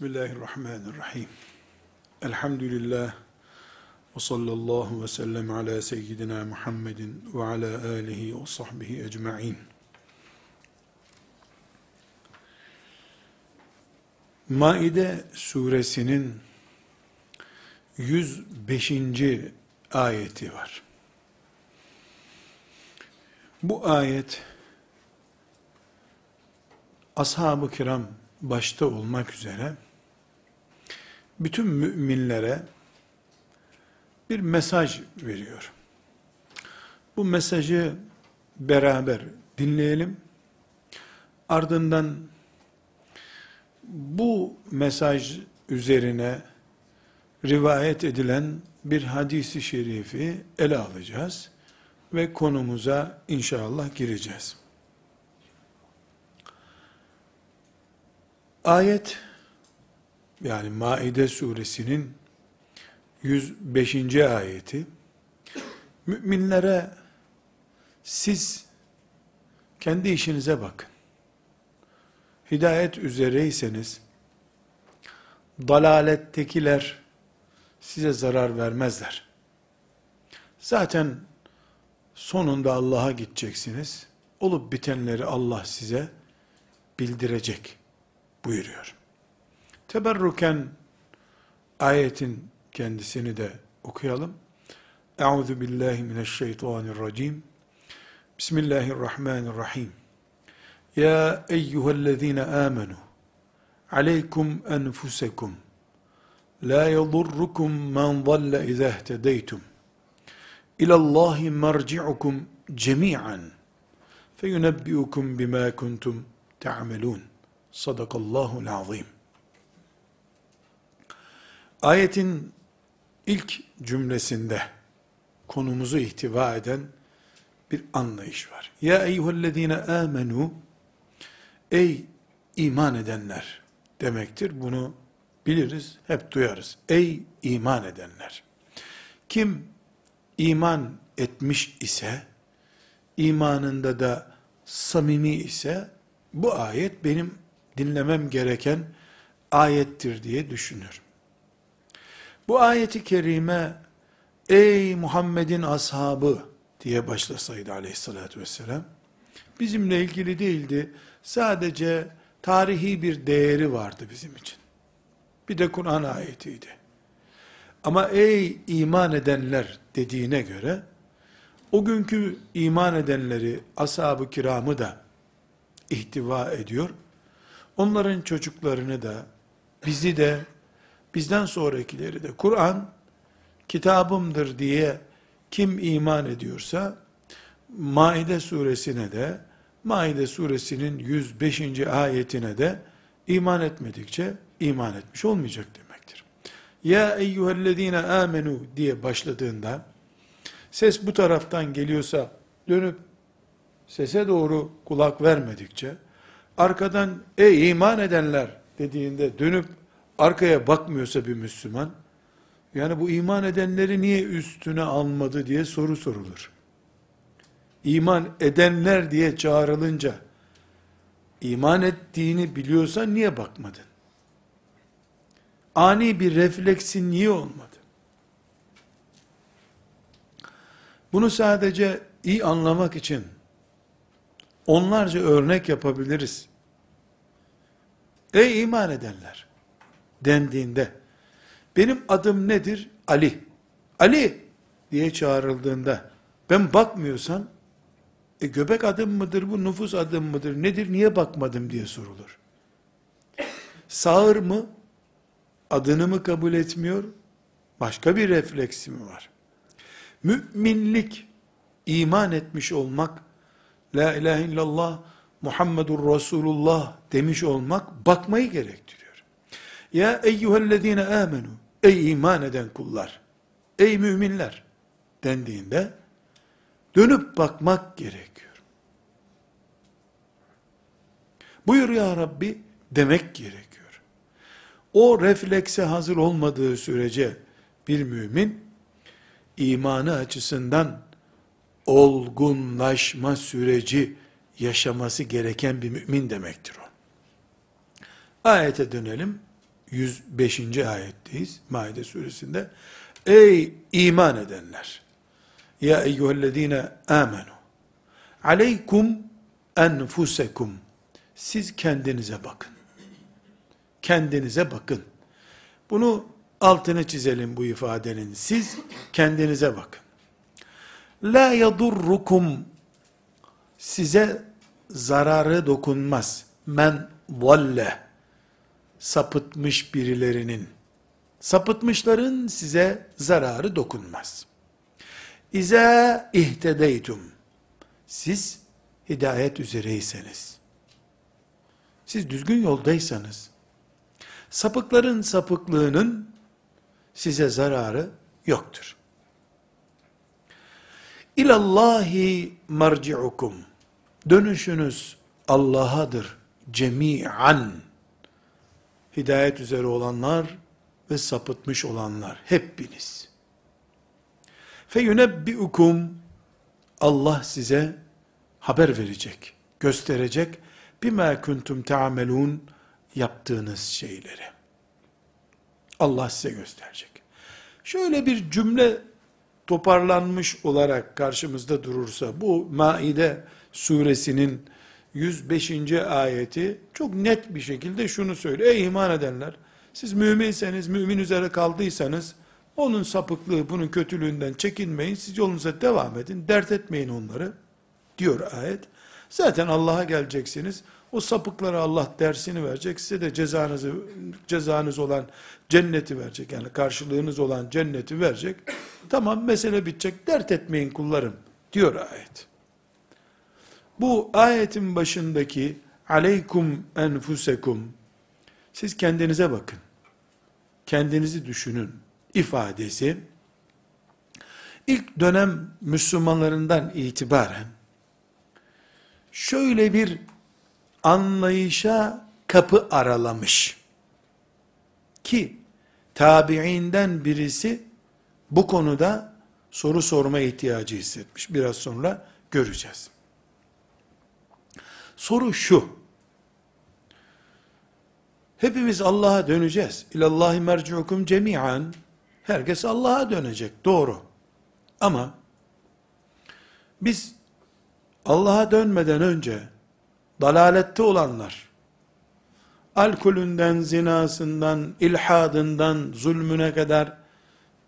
Bismillahirrahmanirrahim. Elhamdülillah ve sallallahu ve sellem ala seyyidina Muhammedin ve ala alihi ve sahbihi ecma'in. Maide suresinin 105. ayeti var. Bu ayet ashab-ı kiram başta olmak üzere bütün müminlere bir mesaj veriyor. Bu mesajı beraber dinleyelim. Ardından bu mesaj üzerine rivayet edilen bir hadisi şerifi ele alacağız ve konumuza inşallah gireceğiz. Ayet yani Maide suresinin 105. ayeti müminlere siz kendi işinize bakın. Hidayet üzereyseniz dalalettekiler size zarar vermezler. Zaten sonunda Allah'a gideceksiniz. Olup bitenleri Allah size bildirecek buyuruyor. Teberruken ayetin kendisini de okuyalım. Euzu billahi mineşşeytanirracim. Bismillahirrahmanirrahim. Ya eyyühellezine amenu aleykum enfusekum la yadurrukum men dalle izâ ihtedeytum ilallahi merci'ukum cemi'an feyunebbi'ukum bima kuntum ta'melun. Sadakallahu azim. Ayetin ilk cümlesinde konumuzu ihtiva eden bir anlayış var. Ya eyyühellezine amenu Ey iman edenler demektir. Bunu biliriz, hep duyarız. Ey iman edenler. Kim iman etmiş ise, imanında da samimi ise, bu ayet benim dinlemem gereken ayettir diye düşünür. Bu ayeti kerime ey Muhammed'in ashabı diye başlasaydı aleyhissalatü vesselam bizimle ilgili değildi. Sadece tarihi bir değeri vardı bizim için. Bir de Kur'an ayetiydi. Ama ey iman edenler dediğine göre o günkü iman edenleri, ashab-ı kiramı da ihtiva ediyor. Onların çocuklarını da, bizi de, bizden sonrakileri de, Kur'an kitabımdır diye kim iman ediyorsa, Maide suresine de, Maide suresinin 105. ayetine de iman etmedikçe iman etmiş olmayacak demektir. Ya eyyühellezine amenu diye başladığında ses bu taraftan geliyorsa dönüp sese doğru kulak vermedikçe arkadan ey iman edenler dediğinde dönüp arkaya bakmıyorsa bir Müslüman yani bu iman edenleri niye üstüne almadı diye soru sorulur iman edenler diye çağrılınca, iman ettiğini biliyorsan niye bakmadın? Ani bir refleksin niye olmadı? Bunu sadece iyi anlamak için onlarca örnek yapabiliriz. Ey iman edenler dendiğinde benim adım nedir? Ali. Ali diye çağrıldığında ben bakmıyorsam e göbek adım mıdır bu, nüfus adım mıdır, nedir, niye bakmadım diye sorulur. Sağır mı, adını mı kabul etmiyor, başka bir refleksi mi var? Müminlik, iman etmiş olmak, La ilahe illallah, Muhammedur Resulullah demiş olmak, bakmayı gerektiriyor. Ya eyyühellezine amenu, ey iman eden kullar, ey müminler dendiğinde, Dönüp bakmak gerekiyor. Buyur ya Rabbi demek gerekiyor. O reflekse hazır olmadığı sürece bir mümin imanı açısından olgunlaşma süreci yaşaması gereken bir mümin demektir o. Ayete dönelim. 105. ayetteyiz Maide suresinde. Ey iman edenler! Ya eyyühellezine amenu! Aleykum enfusekum! Siz kendinize bakın. Kendinize bakın. Bunu altını çizelim bu ifadenin. Siz kendinize bakın. La yadurrukum size zararı dokunmaz. Men valle sapıtmış birilerinin sapıtmışların size zararı dokunmaz. İze ihtedeytum siz hidayet üzereyseniz siz düzgün yoldaysanız sapıkların sapıklığının size zararı yoktur. İlallahi marci'ukum. Dönüşünüz Allah'adır. Cemi'an. Hidayet üzere olanlar ve sapıtmış olanlar. Hepiniz. Feyunebbi'ukum. Allah size haber verecek, gösterecek. Bima kuntum ta'melun yaptığınız şeyleri. Allah size gösterecek. Şöyle bir cümle toparlanmış olarak karşımızda durursa, bu Maide suresinin 105. ayeti çok net bir şekilde şunu söylüyor. Ey iman edenler, siz müminseniz, mümin üzere kaldıysanız, onun sapıklığı, bunun kötülüğünden çekinmeyin, siz yolunuza devam edin, dert etmeyin onları, diyor ayet. Zaten Allah'a geleceksiniz, o sapıklara Allah dersini verecek, size de cezanızı, cezanız olan cenneti verecek, yani karşılığınız olan cenneti verecek. Tamam mesele bitecek, dert etmeyin kullarım, diyor ayet. Bu ayetin başındaki aleykum enfusekum, siz kendinize bakın, kendinizi düşünün ifadesi, ilk dönem Müslümanlarından itibaren, şöyle bir anlayışa kapı aralamış. Ki tabiinden birisi bu konuda soru sorma ihtiyacı hissetmiş. Biraz sonra göreceğiz. Soru şu. Hepimiz Allah'a döneceğiz. İlallahi merciukum cemi'an. Herkes Allah'a dönecek. Doğru. Ama biz Allah'a dönmeden önce dalalette olanlar, alkolünden, zinasından, ilhadından, zulmüne kadar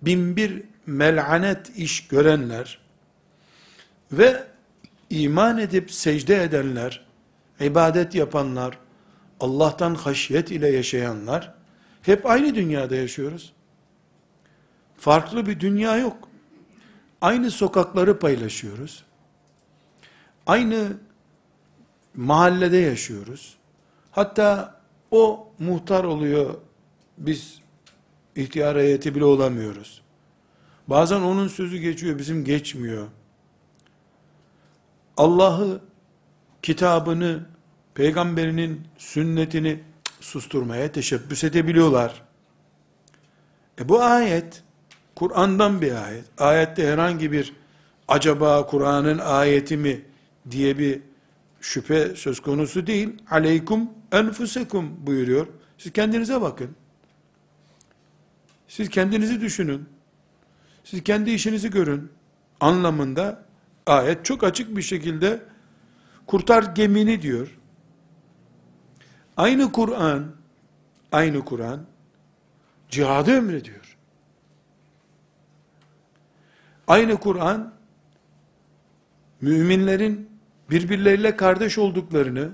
binbir mel'anet iş görenler ve iman edip secde edenler, ibadet yapanlar, Allah'tan haşyet ile yaşayanlar, hep aynı dünyada yaşıyoruz. Farklı bir dünya yok. Aynı sokakları paylaşıyoruz. Aynı mahallede yaşıyoruz. Hatta o muhtar oluyor, biz ihtiyar heyeti bile olamıyoruz. Bazen onun sözü geçiyor, bizim geçmiyor. Allah'ı, kitabını, peygamberinin sünnetini susturmaya teşebbüs edebiliyorlar. E bu ayet, Kur'an'dan bir ayet. Ayette herhangi bir acaba Kur'an'ın ayeti mi diye bir şüphe söz konusu değil. Aleykum enfusekum buyuruyor. Siz kendinize bakın. Siz kendinizi düşünün. Siz kendi işinizi görün. Anlamında ayet çok açık bir şekilde kurtar gemini diyor. Aynı Kur'an, aynı Kur'an cihadı emrediyor. Aynı Kur'an müminlerin birbirleriyle kardeş olduklarını,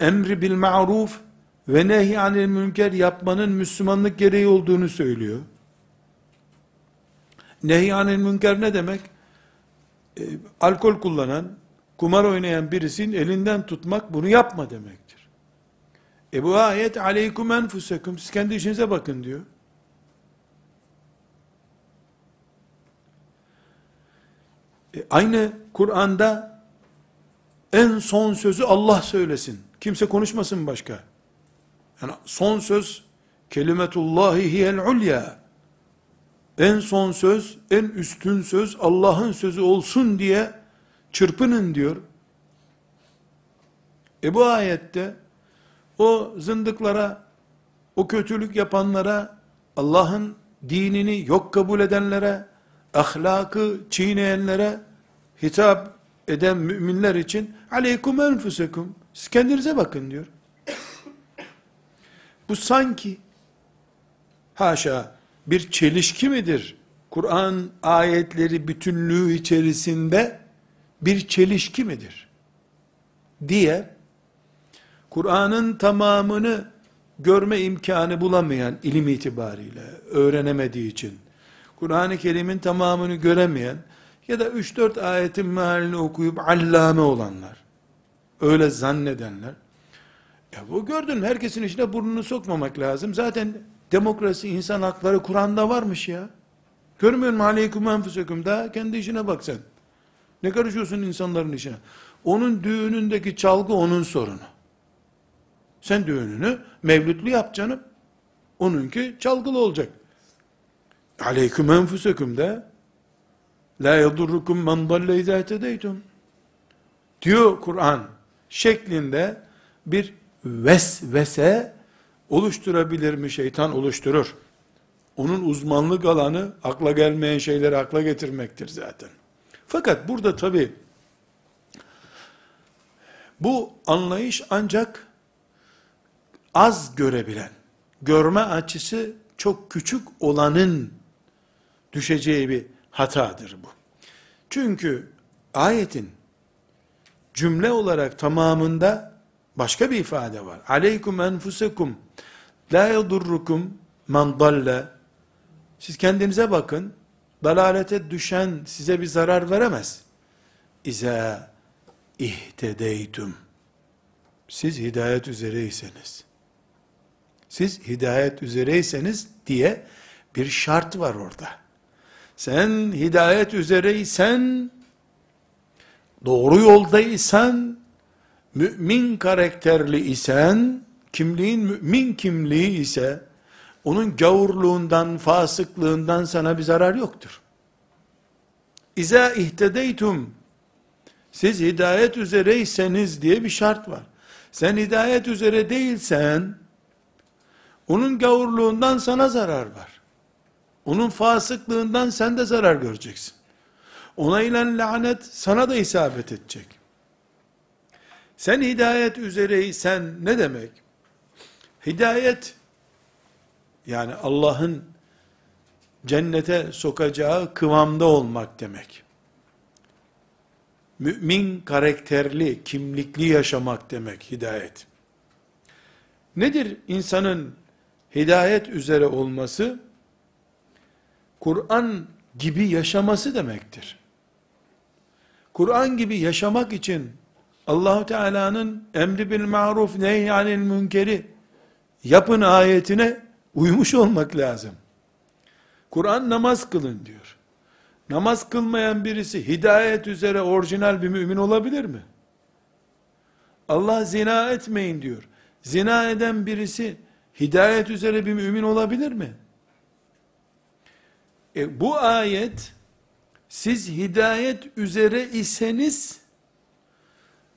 emri bil ma'ruf ve nehy anil münker yapmanın Müslümanlık gereği olduğunu söylüyor. Nehy anil münker ne demek? E, alkol kullanan, kumar oynayan birisinin elinden tutmak bunu yapma demektir. E bu ayet aleykum enfusekum siz kendi işinize bakın diyor. E, aynı Kur'an'da en son sözü Allah söylesin. Kimse konuşmasın başka. Yani son söz kelimetullahi hiyel ulya. En son söz, en üstün söz Allah'ın sözü olsun diye çırpının diyor. E bu ayette o zındıklara o kötülük yapanlara, Allah'ın dinini yok kabul edenlere, ahlakı çiğneyenlere hitap eden müminler için aleykum enfusekum siz kendinize bakın diyor. Bu sanki haşa bir çelişki midir? Kur'an ayetleri bütünlüğü içerisinde bir çelişki midir? diye Kur'an'ın tamamını görme imkanı bulamayan ilim itibariyle öğrenemediği için Kur'an-ı Kerim'in tamamını göremeyen ya da 3-4 ayetin mealini okuyup allame olanlar öyle zannedenler ya bu gördün herkesin içine burnunu sokmamak lazım. Zaten demokrasi, insan hakları Kur'an'da varmış ya. Görmüyor musun? Aleyküm enfüseküm. Daha kendi işine bak sen. Ne karışıyorsun insanların işine? Onun düğünündeki çalgı onun sorunu. Sen düğününü mevlütlü yap canım. Onunki çalgılı olacak. Aleyküm enfüseküm de la yadurrukum men dalle izâ. Diyor Kur'an şeklinde bir vesvese oluşturabilir mi şeytan? Oluşturur. Onun uzmanlık alanı akla gelmeyen şeyleri akla getirmektir zaten. Fakat burada tabi bu anlayış ancak az görebilen, görme açısı çok küçük olanın düşeceği bir hatadır bu. Çünkü ayetin cümle olarak tamamında başka bir ifade var. Aleykum enfusekum la yadurrukum man dalle siz kendinize bakın dalalete düşen size bir zarar veremez. İza ihtedeytum siz hidayet üzereyseniz siz hidayet üzereyseniz diye bir şart var orada. Sen hidayet üzereysen, doğru yoldaysan, mümin karakterli isen, kimliğin mümin kimliği ise, onun gavurluğundan, fasıklığından sana bir zarar yoktur. İza ihtedeytum, siz hidayet üzereyseniz diye bir şart var. Sen hidayet üzere değilsen, onun gavurluğundan sana zarar var. Onun fasıklığından sen de zarar göreceksin. Ona ile lanet sana da isabet edecek. Sen hidayet üzereysen ne demek? Hidayet yani Allah'ın cennete sokacağı kıvamda olmak demek. Mümin karakterli, kimlikli yaşamak demek hidayet. Nedir insanın hidayet üzere olması, Kur'an gibi yaşaması demektir. Kur'an gibi yaşamak için Allahu Teala'nın emri bil maruf nehyanil münkeri yapın ayetine uymuş olmak lazım. Kur'an namaz kılın diyor. Namaz kılmayan birisi hidayet üzere orijinal bir mümin olabilir mi? Allah zina etmeyin diyor. Zina eden birisi hidayet üzere bir mümin olabilir mi? E, bu ayet siz hidayet üzere iseniz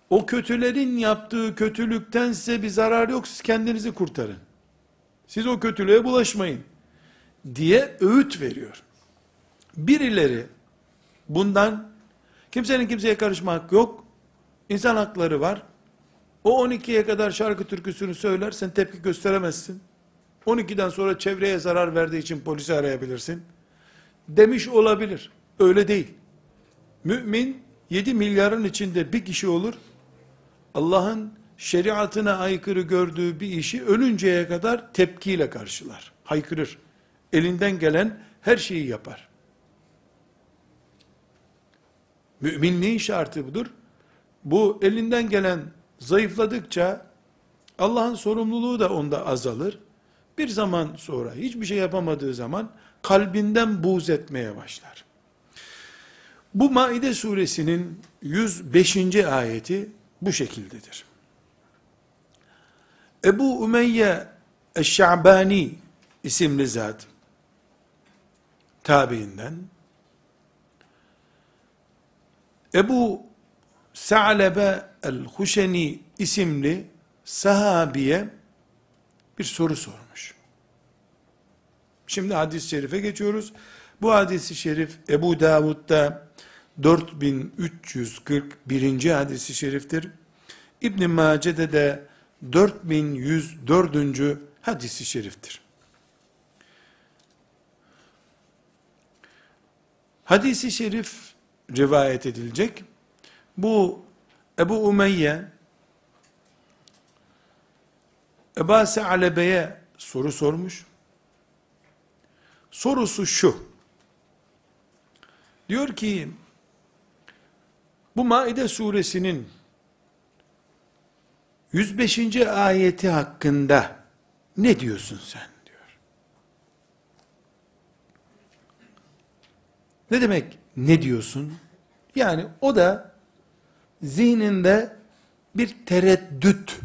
o kötülerin yaptığı kötülükten size bir zarar yok siz kendinizi kurtarın. Siz o kötülüğe bulaşmayın diye öğüt veriyor. Birileri bundan kimsenin kimseye karışma hakkı yok. İnsan hakları var. O 12'ye kadar şarkı türküsünü söyler, sen tepki gösteremezsin. 12'den sonra çevreye zarar verdiği için polisi arayabilirsin. Demiş olabilir. Öyle değil. Mümin 7 milyarın içinde bir kişi olur. Allah'ın şeriatına aykırı gördüğü bir işi ölünceye kadar tepkiyle karşılar. Haykırır. Elinden gelen her şeyi yapar. Müminliğin şartı budur. Bu elinden gelen zayıfladıkça Allah'ın sorumluluğu da onda azalır. Bir zaman sonra hiçbir şey yapamadığı zaman kalbinden buğz etmeye başlar. Bu Maide suresinin 105. ayeti bu şekildedir. Ebu Ümeyye Eşşa'bani isimli zat tabiinden Ebu Sa'lebe el-Huşeni isimli sahabiye bir soru sormuş. Şimdi hadis-i şerife geçiyoruz. Bu hadis-i şerif Ebu Davud'da 4341. hadis-i şeriftir. İbn Mace'de de 4104. hadis-i şeriftir. Hadis-i şerif rivayet edilecek. Bu Ebu Umeyye Eba Se'alebe'ye soru sormuş. Sorusu şu. Diyor ki bu Maide suresinin 105. ayeti hakkında ne diyorsun sen diyor. Ne demek ne diyorsun? Yani o da zihninde bir tereddüt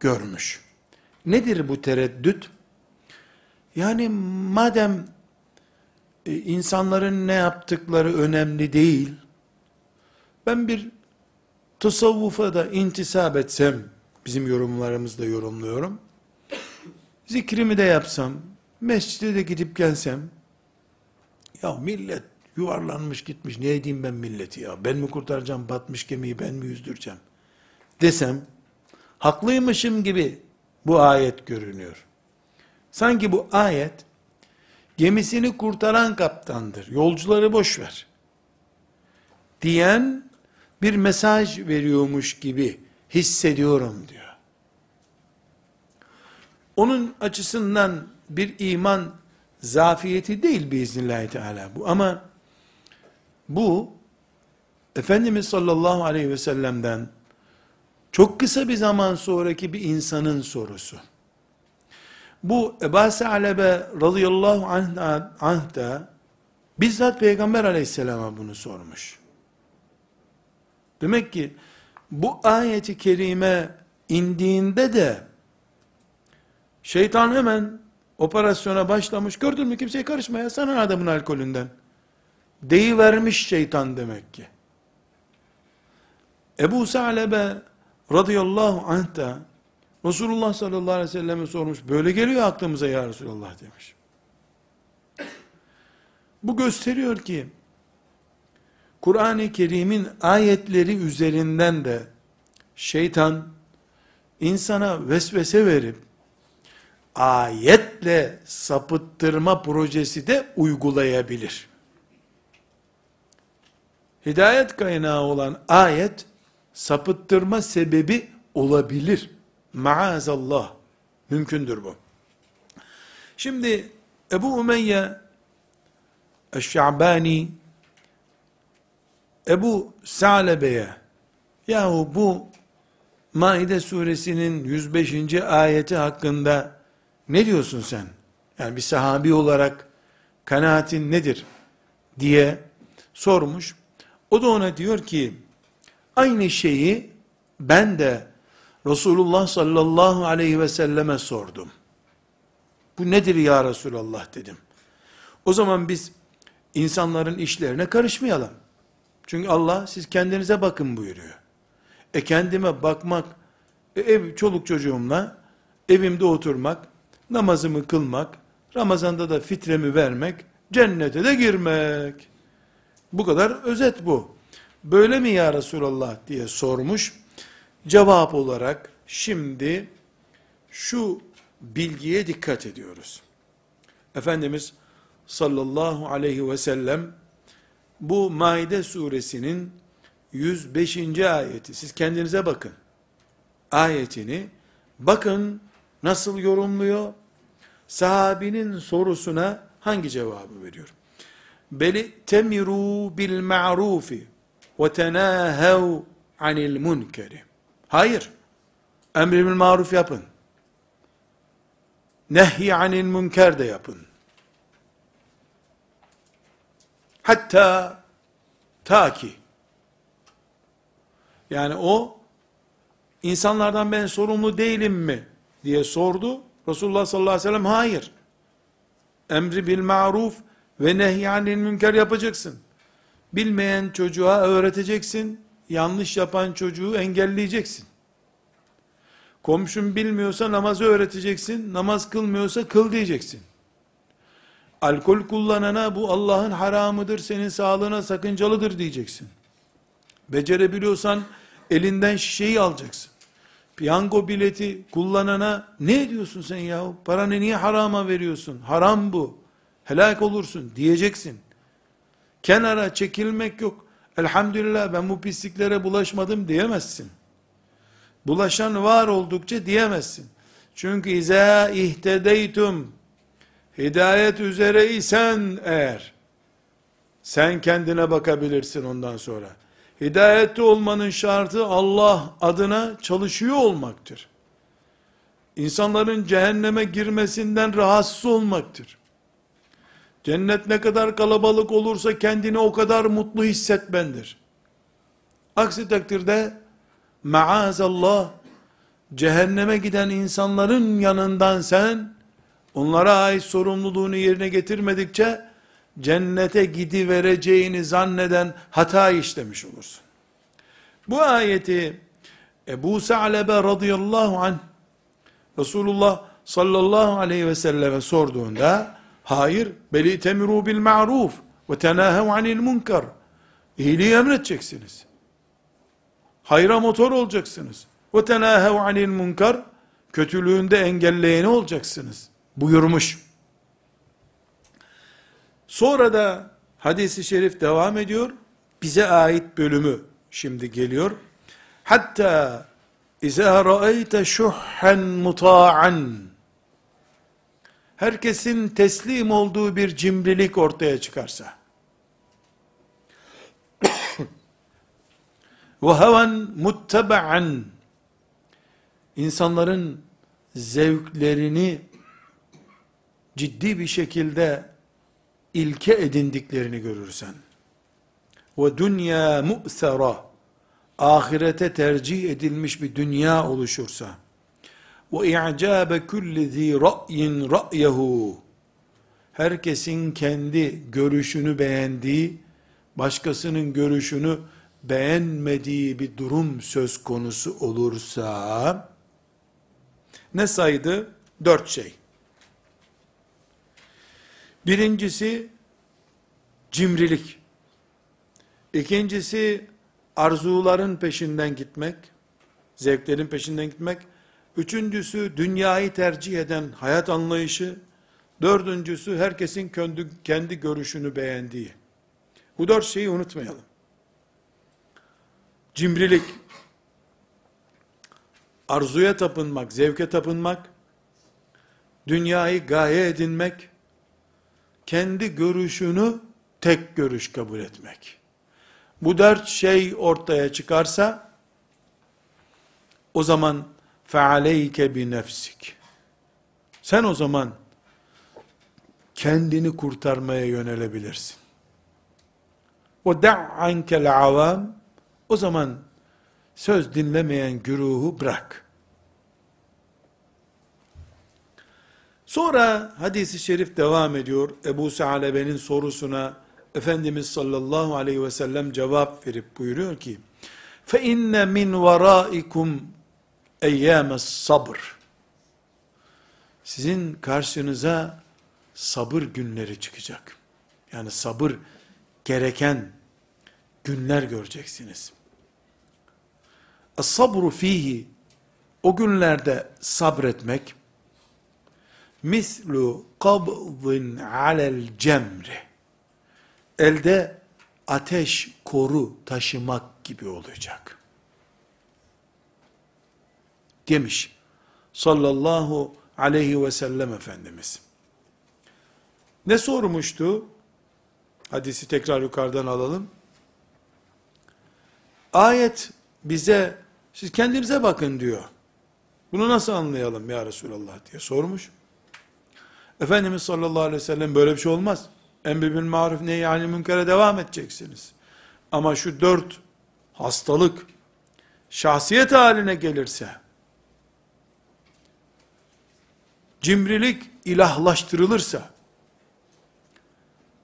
görmüş. Nedir bu tereddüt? Yani madem e, insanların ne yaptıkları önemli değil, ben bir tasavvufa da intisap etsem, bizim yorumlarımızda yorumluyorum, zikrimi de yapsam, mescide de gidip gelsem, ya millet yuvarlanmış gitmiş, ne edeyim ben milleti ya, ben mi kurtaracağım batmış gemiyi, ben mi yüzdüreceğim, desem, haklıymışım gibi bu ayet görünüyor. Sanki bu ayet, gemisini kurtaran kaptandır, yolcuları boş ver, diyen bir mesaj veriyormuş gibi hissediyorum diyor. Onun açısından bir iman zafiyeti değil biiznillahü teala bu ama bu Efendimiz sallallahu aleyhi ve sellem'den çok kısa bir zaman sonraki bir insanın sorusu. Bu Ebu Sa'lebe radıyallahu anh da bizzat Peygamber aleyhisselama bunu sormuş. Demek ki bu ayeti kerime indiğinde de şeytan hemen operasyona başlamış. Gördün mü kimseye karışmaya sana adamın alkolünden. Deyivermiş şeytan demek ki. Ebu Sa'lebe radıyallahu anh da Resulullah sallallahu aleyhi ve selleme sormuş. Böyle geliyor aklımıza ya Resulallah demiş. Bu gösteriyor ki Kur'an-ı Kerim'in ayetleri üzerinden de şeytan insana vesvese verip ayetle sapıttırma projesi de uygulayabilir. Hidayet kaynağı olan ayet sapıttırma sebebi olabilir. Maazallah. Mümkündür bu. Şimdi Ebu Umeyye Eşşa'bani Ebu Sa'lebe'ye yahu bu Maide suresinin 105. ayeti hakkında ne diyorsun sen? Yani bir sahabi olarak kanaatin nedir? diye sormuş. O da ona diyor ki aynı şeyi ben de Resulullah sallallahu aleyhi ve selleme sordum. Bu nedir ya Resulallah dedim. O zaman biz insanların işlerine karışmayalım. Çünkü Allah siz kendinize bakın buyuruyor. E kendime bakmak, e ev çoluk çocuğumla evimde oturmak, namazımı kılmak, Ramazanda da fitremi vermek, cennete de girmek. Bu kadar özet bu. Böyle mi ya Resulallah diye sormuş. Cevap olarak şimdi şu bilgiye dikkat ediyoruz. Efendimiz sallallahu aleyhi ve sellem bu Maide suresinin 105. ayeti. Siz kendinize bakın. Ayetini bakın nasıl yorumluyor? Sahabinin sorusuna hangi cevabı veriyor? Beli temiru bil ma'rufi ve tenahev anil munkeri. Hayır. Emri bil maruf yapın. Nehy anil münker de yapın. Hatta ta ki yani o insanlardan ben sorumlu değilim mi diye sordu. Resulullah sallallahu aleyhi ve sellem hayır. Emri bil maruf ve nehyanil münker yapacaksın. Bilmeyen çocuğa öğreteceksin. Yanlış yapan çocuğu engelleyeceksin. Komşun bilmiyorsa namazı öğreteceksin. Namaz kılmıyorsa kıl diyeceksin. Alkol kullanana bu Allah'ın haramıdır, senin sağlığına sakıncalıdır diyeceksin. Becerebiliyorsan elinden şişeyi alacaksın. Piyango bileti kullanana ne ediyorsun sen yahu? Paranı niye harama veriyorsun? Haram bu. Helak olursun diyeceksin. Kenara çekilmek yok. Elhamdülillah ben bu pisliklere bulaşmadım diyemezsin. Bulaşan var oldukça diyemezsin. Çünkü izâ ihtedeytum hidayet üzere isen eğer sen kendine bakabilirsin ondan sonra. Hidayette olmanın şartı Allah adına çalışıyor olmaktır. İnsanların cehenneme girmesinden rahatsız olmaktır. Cennet ne kadar kalabalık olursa kendini o kadar mutlu hissetmendir. Aksi takdirde maazallah cehenneme giden insanların yanından sen onlara ait sorumluluğunu yerine getirmedikçe cennete gidivereceğini zanneden hata işlemiş olursun. Bu ayeti Ebu Sa'lebe radıyallahu anh Resulullah sallallahu aleyhi ve selleme sorduğunda hayır beli temiru bil ma'ruf ve tenahev anil munkar iyiliği emredeceksiniz. Hayra motor olacaksınız. Ve tenahev anil munkar kötülüğünde engelleyeni olacaksınız. Buyurmuş. Sonra da hadisi şerif devam ediyor. Bize ait bölümü şimdi geliyor. Hatta İzâ ra'eyte şuhhen muta'an herkesin teslim olduğu bir cimrilik ortaya çıkarsa ve heven muttaba'an insanların zevklerini ciddi bir şekilde ilke edindiklerini görürsen ve dünya mu'sera ahirete tercih edilmiş bir dünya oluşursa ve i'cabe kulli zi ra'yin ra'yehu herkesin kendi görüşünü beğendiği başkasının görüşünü beğenmediği bir durum söz konusu olursa ne saydı? Dört şey. Birincisi cimrilik. İkincisi arzuların peşinden gitmek, zevklerin peşinden gitmek. Üçüncüsü dünyayı tercih eden hayat anlayışı. Dördüncüsü herkesin kendi, kendi görüşünü beğendiği. Bu dört şeyi unutmayalım. Cimrilik, arzuya tapınmak, zevke tapınmak, dünyayı gaye edinmek, kendi görüşünü tek görüş kabul etmek. Bu dört şey ortaya çıkarsa, o zaman fealeyke bi nefsik. Sen o zaman kendini kurtarmaya yönelebilirsin. O da'ankel avam o zaman söz dinlemeyen güruhu bırak. Sonra hadisi şerif devam ediyor. Ebu Sa'lebe'nin sorusuna Efendimiz sallallahu aleyhi ve sellem cevap verip buyuruyor ki فَاِنَّ مِنْ وَرَائِكُمْ اَيَّامَ sabır. Sizin karşınıza sabır günleri çıkacak. Yani sabır gereken günler göreceksiniz. Sabru fihi o günlerde sabretmek mislu kabzin alel cemri elde ateş koru taşımak gibi olacak. Demiş sallallahu aleyhi ve sellem Efendimiz. Ne sormuştu? Hadisi tekrar yukarıdan alalım. Ayet bize siz kendinize bakın diyor. Bunu nasıl anlayalım ya Resulallah diye sormuş. Efendimiz sallallahu aleyhi ve sellem böyle bir şey olmaz. Emri bil maruf neyi yani münkere devam edeceksiniz. Ama şu dört hastalık şahsiyet haline gelirse, cimrilik ilahlaştırılırsa,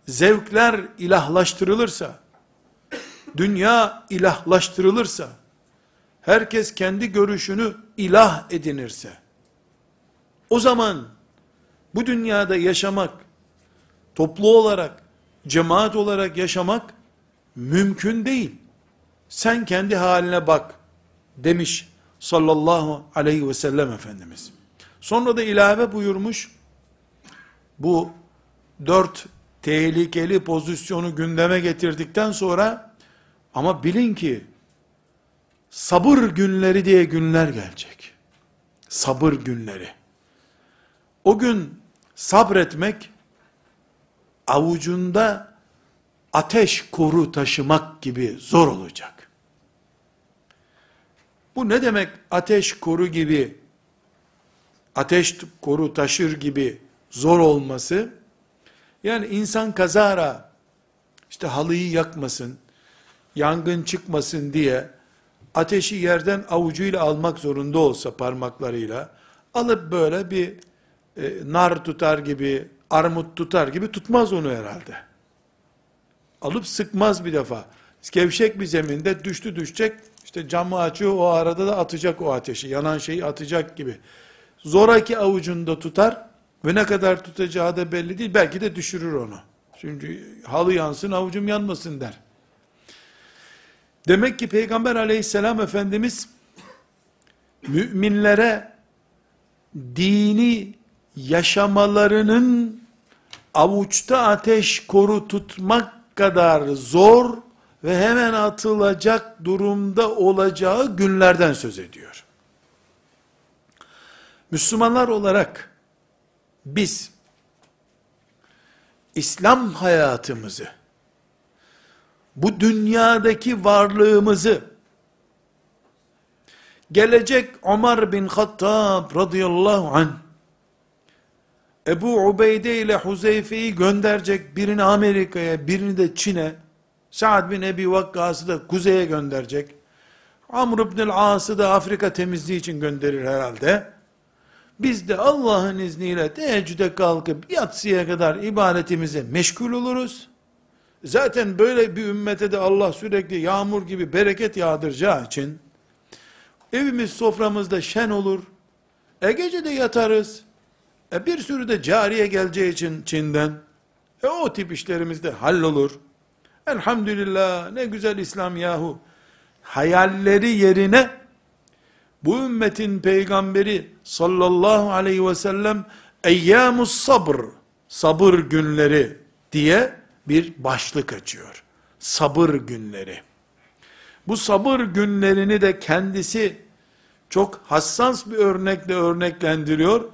zevkler ilahlaştırılırsa, dünya ilahlaştırılırsa, herkes kendi görüşünü ilah edinirse, o zaman bu dünyada yaşamak, toplu olarak, cemaat olarak yaşamak mümkün değil. Sen kendi haline bak demiş sallallahu aleyhi ve sellem Efendimiz. Sonra da ilave buyurmuş, bu dört tehlikeli pozisyonu gündeme getirdikten sonra, ama bilin ki, sabır günleri diye günler gelecek. Sabır günleri. O gün sabretmek, avucunda ateş koru taşımak gibi zor olacak. Bu ne demek ateş koru gibi, ateş koru taşır gibi zor olması? Yani insan kazara, işte halıyı yakmasın, yangın çıkmasın diye, ateşi yerden avucuyla almak zorunda olsa parmaklarıyla, alıp böyle bir e, nar tutar gibi, armut tutar gibi tutmaz onu herhalde. Alıp sıkmaz bir defa. Gevşek bir zeminde düştü düşecek, işte camı açıyor o arada da atacak o ateşi, yanan şeyi atacak gibi. Zoraki avucunda tutar ve ne kadar tutacağı da belli değil, belki de düşürür onu. Çünkü halı yansın avucum yanmasın der. Demek ki Peygamber aleyhisselam Efendimiz, müminlere dini yaşamalarının avuçta ateş koru tutmak kadar zor ve hemen atılacak durumda olacağı günlerden söz ediyor. Müslümanlar olarak biz İslam hayatımızı bu dünyadaki varlığımızı gelecek Ömer bin Hattab radıyallahu anh Ebu Ubeyde ile Huzeyfe'yi gönderecek birini Amerika'ya, birini de Çin'e, Sa'd bin Ebi Vakkas'ı da kuzeye gönderecek. Amr ibn As'ı da Afrika temizliği için gönderir herhalde. Biz de Allah'ın izniyle teheccüde kalkıp yatsıya kadar ibadetimize meşgul oluruz. Zaten böyle bir ümmete de Allah sürekli yağmur gibi bereket yağdıracağı için evimiz soframızda şen olur. E gece de yatarız. E bir sürü de cariye geleceği için Çin'den. E o tip işlerimiz de hallolur. Elhamdülillah ne güzel İslam yahu. Hayalleri yerine bu ümmetin peygamberi sallallahu aleyhi ve sellem eyyamus sabr sabır günleri diye bir başlık açıyor. Sabır günleri. Bu sabır günlerini de kendisi çok hassas bir örnekle örneklendiriyor.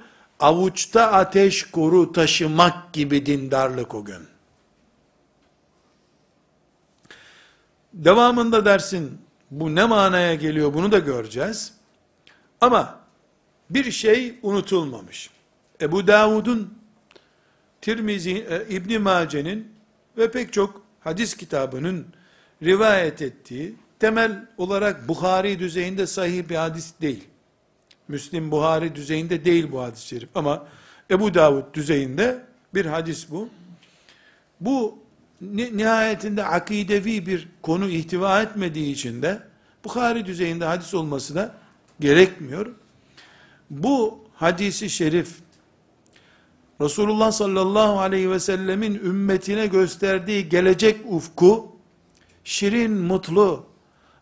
Avuçta ateş koru taşımak gibi dindarlık o gün. Devamında dersin, bu ne manaya geliyor bunu da göreceğiz. Ama bir şey unutulmamış. Ebu Davud'un, Tirmizi, e, İbn Mace'nin ve pek çok hadis kitabının rivayet ettiği, temel olarak Bukhari düzeyinde sahih bir hadis değil. Müslim Buhari düzeyinde değil bu hadis-i şerif ama Ebu Davud düzeyinde bir hadis bu. Bu nihayetinde akidevi bir konu ihtiva etmediği için de Bukhari düzeyinde hadis olması da gerekmiyor. Bu hadisi şerif Resulullah sallallahu aleyhi ve sellemin ümmetine gösterdiği gelecek ufku şirin, mutlu,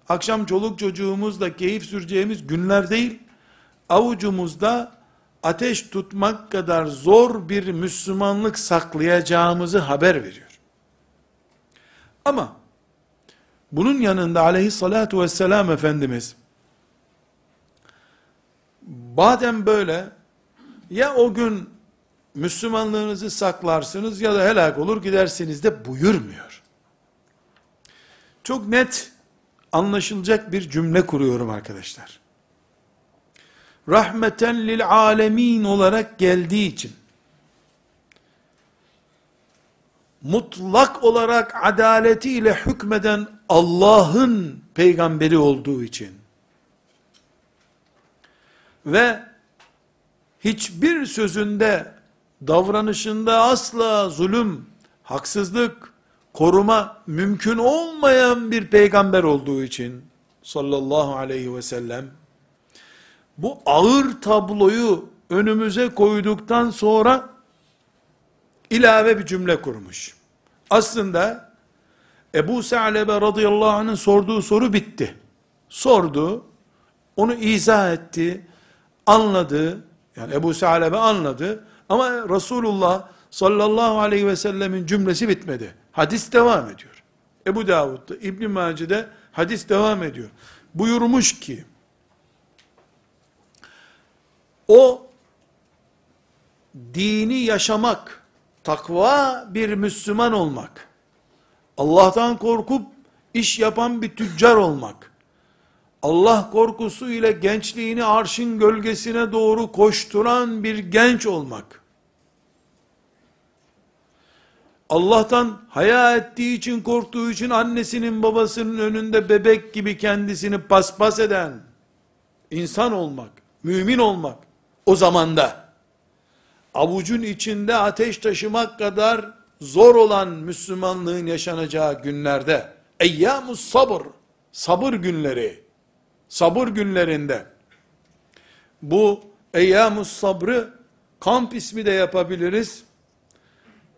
akşam çoluk çocuğumuzla keyif süreceğimiz günler değil, avucumuzda ateş tutmak kadar zor bir Müslümanlık saklayacağımızı haber veriyor. Ama bunun yanında aleyhissalatu vesselam Efendimiz badem böyle ya o gün Müslümanlığınızı saklarsınız ya da helak olur gidersiniz de buyurmuyor. Çok net anlaşılacak bir cümle kuruyorum arkadaşlar. Rahmeten lil alemin olarak geldiği için mutlak olarak adaletiyle hükmeden Allah'ın peygamberi olduğu için ve hiçbir sözünde davranışında asla zulüm, haksızlık, koruma mümkün olmayan bir peygamber olduğu için sallallahu aleyhi ve sellem bu ağır tabloyu önümüze koyduktan sonra ilave bir cümle kurmuş. Aslında Ebu Sa'lebe radıyallahu anh'ın sorduğu soru bitti. Sordu, onu izah etti, anladı, yani Ebu Sa'lebe anladı, ama Resulullah sallallahu aleyhi ve sellemin cümlesi bitmedi. Hadis devam ediyor. Ebu Davud'da, İbn-i Mace'de hadis devam ediyor. Buyurmuş ki, o dini yaşamak, takva bir Müslüman olmak, Allah'tan korkup iş yapan bir tüccar olmak, Allah korkusu ile gençliğini arşın gölgesine doğru koşturan bir genç olmak, Allah'tan haya ettiği için korktuğu için annesinin babasının önünde bebek gibi kendisini paspas eden insan olmak, mümin olmak o zamanda avucun içinde ateş taşımak kadar zor olan Müslümanlığın yaşanacağı günlerde eyyamus sabır sabır günleri sabır günlerinde bu eyyamus sabrı kamp ismi de yapabiliriz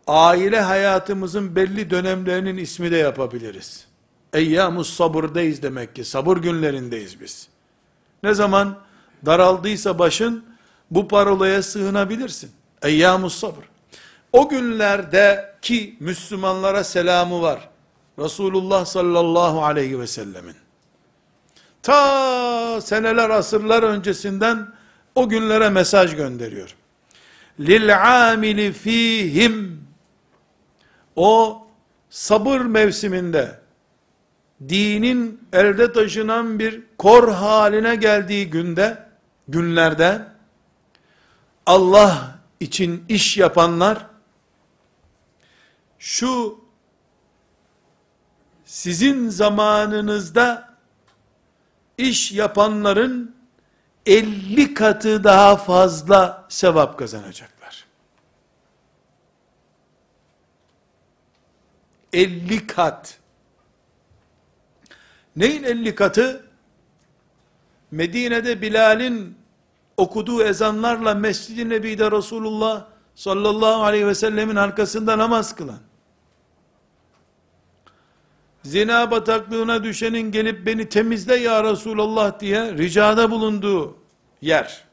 aile hayatımızın belli dönemlerinin ismi de yapabiliriz. Eyyamus sabırdayız demek ki. Sabır günlerindeyiz biz. Ne zaman daraldıysa başın bu parolaya sığınabilirsin. Eyyamus sabır. O günlerde ki Müslümanlara selamı var. Resulullah sallallahu aleyhi ve sellemin. Ta seneler asırlar öncesinden o günlere mesaj gönderiyor. Lil amili fihim o sabır mevsiminde dinin elde taşınan bir kor haline geldiği günde, günlerde Allah için iş yapanlar şu sizin zamanınızda iş yapanların 50 katı daha fazla sevap kazanacaklar. 50 kat. Neyin 50 katı? Medine'de Bilal'in okuduğu ezanlarla Mescid-i Nebi'de Resulullah sallallahu aleyhi ve sellemin arkasında namaz kılan, zina bataklığına düşenin gelip beni temizle ya Resulallah diye ricada bulunduğu yer,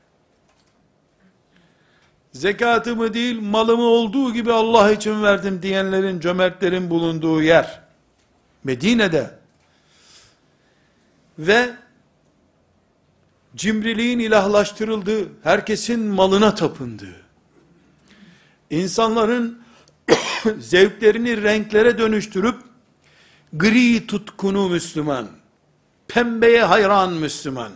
zekatımı değil malımı olduğu gibi Allah için verdim diyenlerin cömertlerin bulunduğu yer, Medine'de ve cimriliğin ilahlaştırıldığı, herkesin malına tapındığı, insanların zevklerini renklere dönüştürüp, gri tutkunu Müslüman, pembeye hayran Müslüman,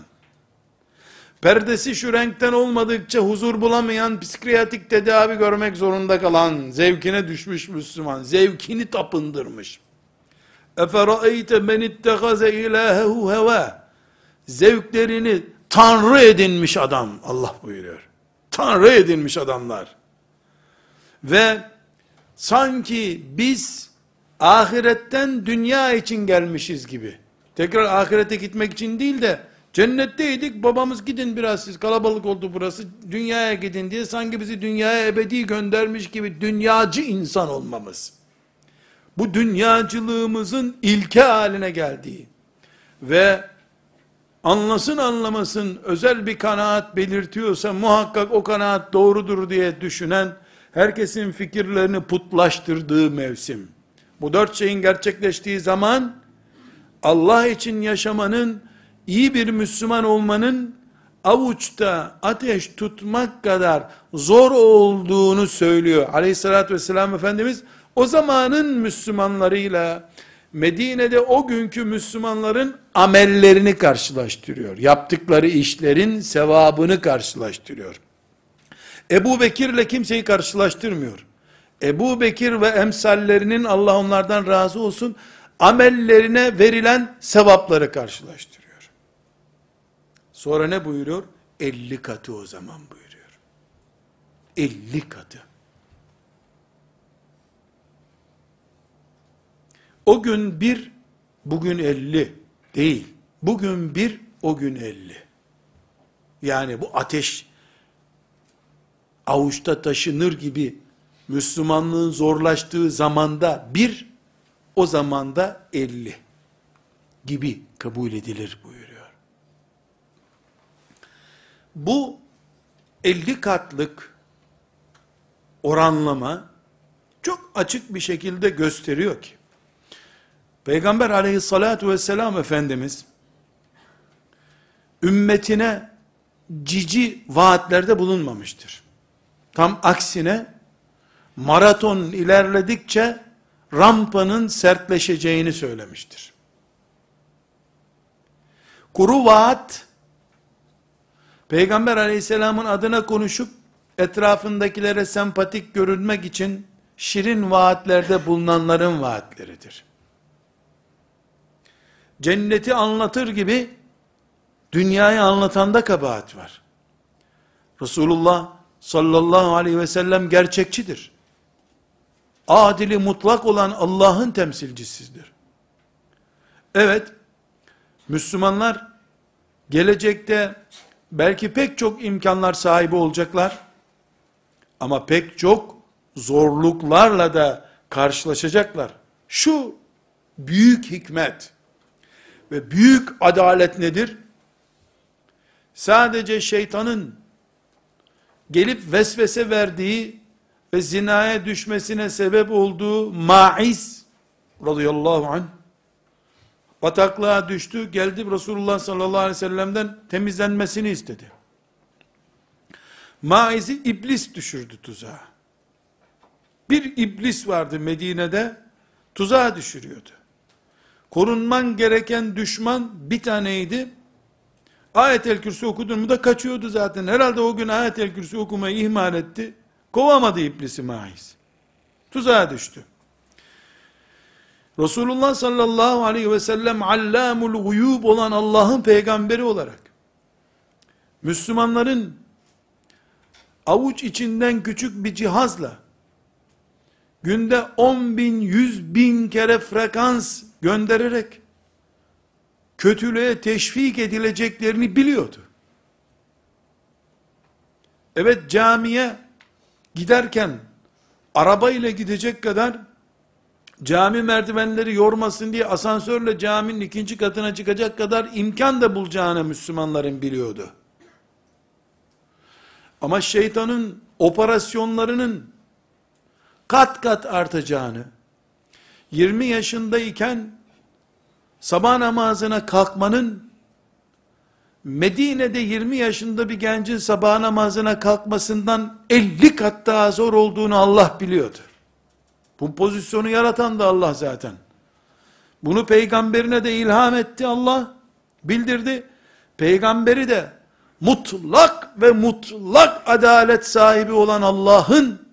perdesi şu renkten olmadıkça huzur bulamayan, psikiyatrik tedavi görmek zorunda kalan, zevkine düşmüş Müslüman, zevkini tapındırmış. اَفَرَأَيْتَ مَنِ اتَّخَذَ اِلَٰهَهُ هَوَى Zevklerini tanrı edinmiş adam, Allah buyuruyor. Tanrı edinmiş adamlar. Ve sanki biz ahiretten dünya için gelmişiz gibi. Tekrar ahirete gitmek için değil de cennetteydik babamız gidin biraz siz kalabalık oldu burası dünyaya gidin diye sanki bizi dünyaya ebedi göndermiş gibi dünyacı insan olmamız. Bu dünyacılığımızın ilke haline geldiği ve anlasın anlamasın özel bir kanaat belirtiyorsa muhakkak o kanaat doğrudur diye düşünen herkesin fikirlerini putlaştırdığı mevsim. Bu dört şeyin gerçekleştiği zaman Allah için yaşamanın iyi bir Müslüman olmanın avuçta ateş tutmak kadar zor olduğunu söylüyor. Aleyhissalatü vesselam Efendimiz o zamanın Müslümanlarıyla Medine'de o günkü Müslümanların amellerini karşılaştırıyor. Yaptıkları işlerin sevabını karşılaştırıyor. Ebu Bekir'le kimseyi karşılaştırmıyor. Ebu Bekir ve emsallerinin Allah onlardan razı olsun amellerine verilen sevapları karşılaştırıyor. Sonra ne buyuruyor? 50 katı o zaman buyuruyor. 50 katı. O gün bir, bugün elli değil. bugün bir, o gün elli. Yani bu ateş avuçta taşınır gibi Müslümanlığın zorlaştığı zamanda bir, o zamanda elli gibi kabul edilir buyuruyor. Bu elli katlık oranlama çok açık bir şekilde gösteriyor ki Peygamber aleyhissalatu vesselam Efendimiz ümmetine cici vaatlerde bulunmamıştır. Tam aksine maraton ilerledikçe rampanın sertleşeceğini söylemiştir. Kuru vaat Peygamber aleyhisselamın adına konuşup etrafındakilere sempatik görünmek için şirin vaatlerde bulunanların vaatleridir. Cenneti anlatır gibi dünyayı anlatanda kabahat var. Resulullah sallallahu aleyhi ve sellem gerçekçidir. Adili mutlak olan Allah'ın temsilcisidir. Evet, Müslümanlar gelecekte belki pek çok imkanlar sahibi olacaklar. Ama pek çok zorluklarla da karşılaşacaklar. Şu büyük hikmet ve büyük adalet nedir? Sadece şeytanın gelip vesvese verdiği ve zinaya düşmesine sebep olduğu Maiz radıyallahu anh bataklığa düştü. Geldi Resulullah sallallahu aleyhi ve sellem'den temizlenmesini istedi. Maiz'i iblis düşürdü tuzağa. Bir iblis vardı Medine'de, tuzağa düşürüyordu. Korunman gereken düşman bir taneydi. Ayet-el Kürsü okudun mu da kaçıyordu zaten. Herhalde o gün Ayet-el Kürsü okumayı ihmal etti. Kovamadı iblisi Maiz. Tuzağa düştü. Resulullah sallallahu aleyhi ve sellem allamul guyub olan Allah'ın peygamberi olarak Müslümanların avuç içinden küçük bir cihazla günde 10 bin, 100 bin kere frekans göndererek kötülüğe teşvik edileceklerini biliyordu. Evet camiye giderken araba ile gidecek kadar cami merdivenleri yormasın diye asansörle caminin ikinci katına çıkacak kadar imkan da bulacağını Müslümanların biliyordu. Ama şeytanın operasyonlarının kat kat artacağını, 20 yaşındayken sabah namazına kalkmanın Medine'de 20 yaşında bir gencin sabah namazına kalkmasından 50 kat daha zor olduğunu Allah biliyordu. Bu pozisyonu yaratan da Allah zaten. Bunu peygamberine de ilham etti Allah. Bildirdi. Peygamberi de mutlak ve mutlak adalet sahibi olan Allah'ın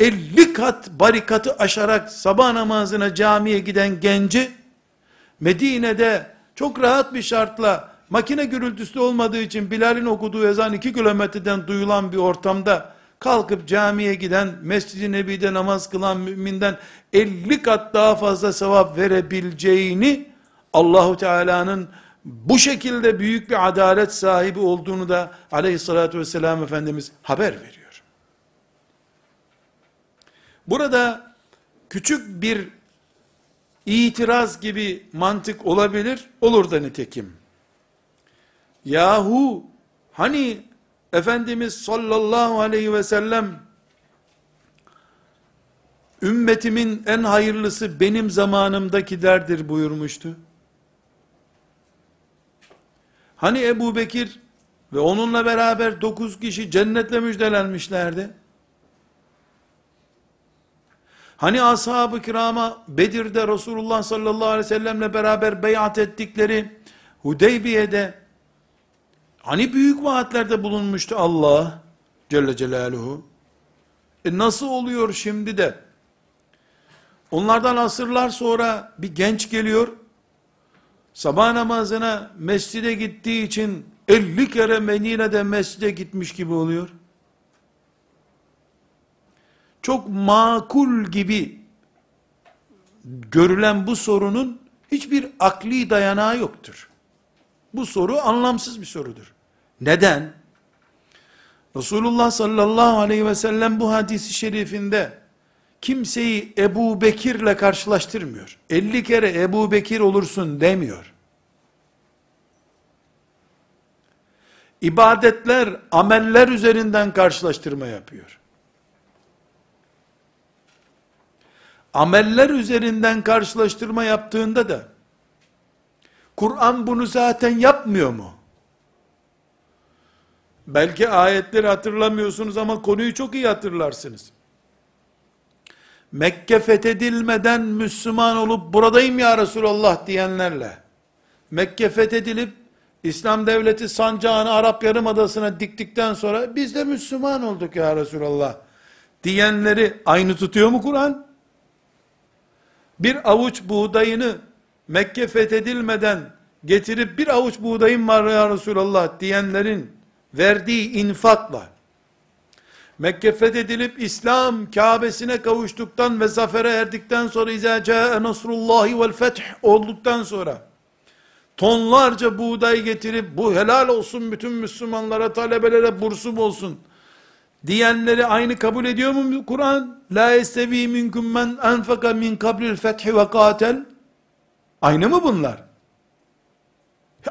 50 kat barikatı aşarak sabah namazına camiye giden genci Medine'de çok rahat bir şartla makine gürültüsü olmadığı için Bilal'in okuduğu ezan 2 kilometreden duyulan bir ortamda kalkıp camiye giden, Mescid-i Nebi'de namaz kılan müminden 50 kat daha fazla sevap verebileceğini Allahu Teala'nın bu şekilde büyük bir adalet sahibi olduğunu da aleyhissalatü vesselam Efendimiz haber veriyor. Burada küçük bir itiraz gibi mantık olabilir, olur da nitekim. Yahu hani Efendimiz sallallahu aleyhi ve sellem ümmetimin en hayırlısı benim zamanımdakilerdir buyurmuştu. Hani Ebu Bekir ve onunla beraber dokuz kişi cennetle müjdelenmişlerdi. Hani ashab-ı kirama Bedir'de Resulullah sallallahu aleyhi ve sellemle beraber beyat ettikleri Hudeybiye'de Hani büyük vaatlerde bulunmuştu Allah Celle Celaluhu? E nasıl oluyor şimdi de? Onlardan asırlar sonra bir genç geliyor, sabah namazına mescide gittiği için 50 kere Medine'de mescide gitmiş gibi oluyor. Çok makul gibi görülen bu sorunun hiçbir akli dayanağı yoktur. Bu soru anlamsız bir sorudur. Neden? Resulullah sallallahu aleyhi ve sellem bu hadisi şerifinde kimseyi Ebu Bekir'le karşılaştırmıyor. 50 kere Ebu Bekir olursun demiyor. İbadetler, ameller üzerinden karşılaştırma yapıyor. Ameller üzerinden karşılaştırma yaptığında da Kur'an bunu zaten yapmıyor mu? Belki ayetleri hatırlamıyorsunuz ama konuyu çok iyi hatırlarsınız. Mekke fethedilmeden Müslüman olup buradayım ya Resulallah diyenlerle Mekke fethedilip İslam devleti sancağını Arap Yarımadası'na diktikten sonra biz de Müslüman olduk ya Resulallah diyenleri aynı tutuyor mu Kur'an? Bir avuç buğdayını Mekke fethedilmeden getirip bir avuç buğdayım var ya Resulallah diyenlerin verdiği infakla Mekke fethedilip İslam Kabe'sine kavuştuktan ve zafere erdikten sonra izâ câe nasrullahi vel feth olduktan sonra tonlarca buğday getirip bu helal olsun bütün Müslümanlara, talebelere bursum olsun diyenleri aynı kabul ediyor mu Kur'an? La estevi minkum men enfaka min kablil fethi ve katel. Aynı mı bunlar?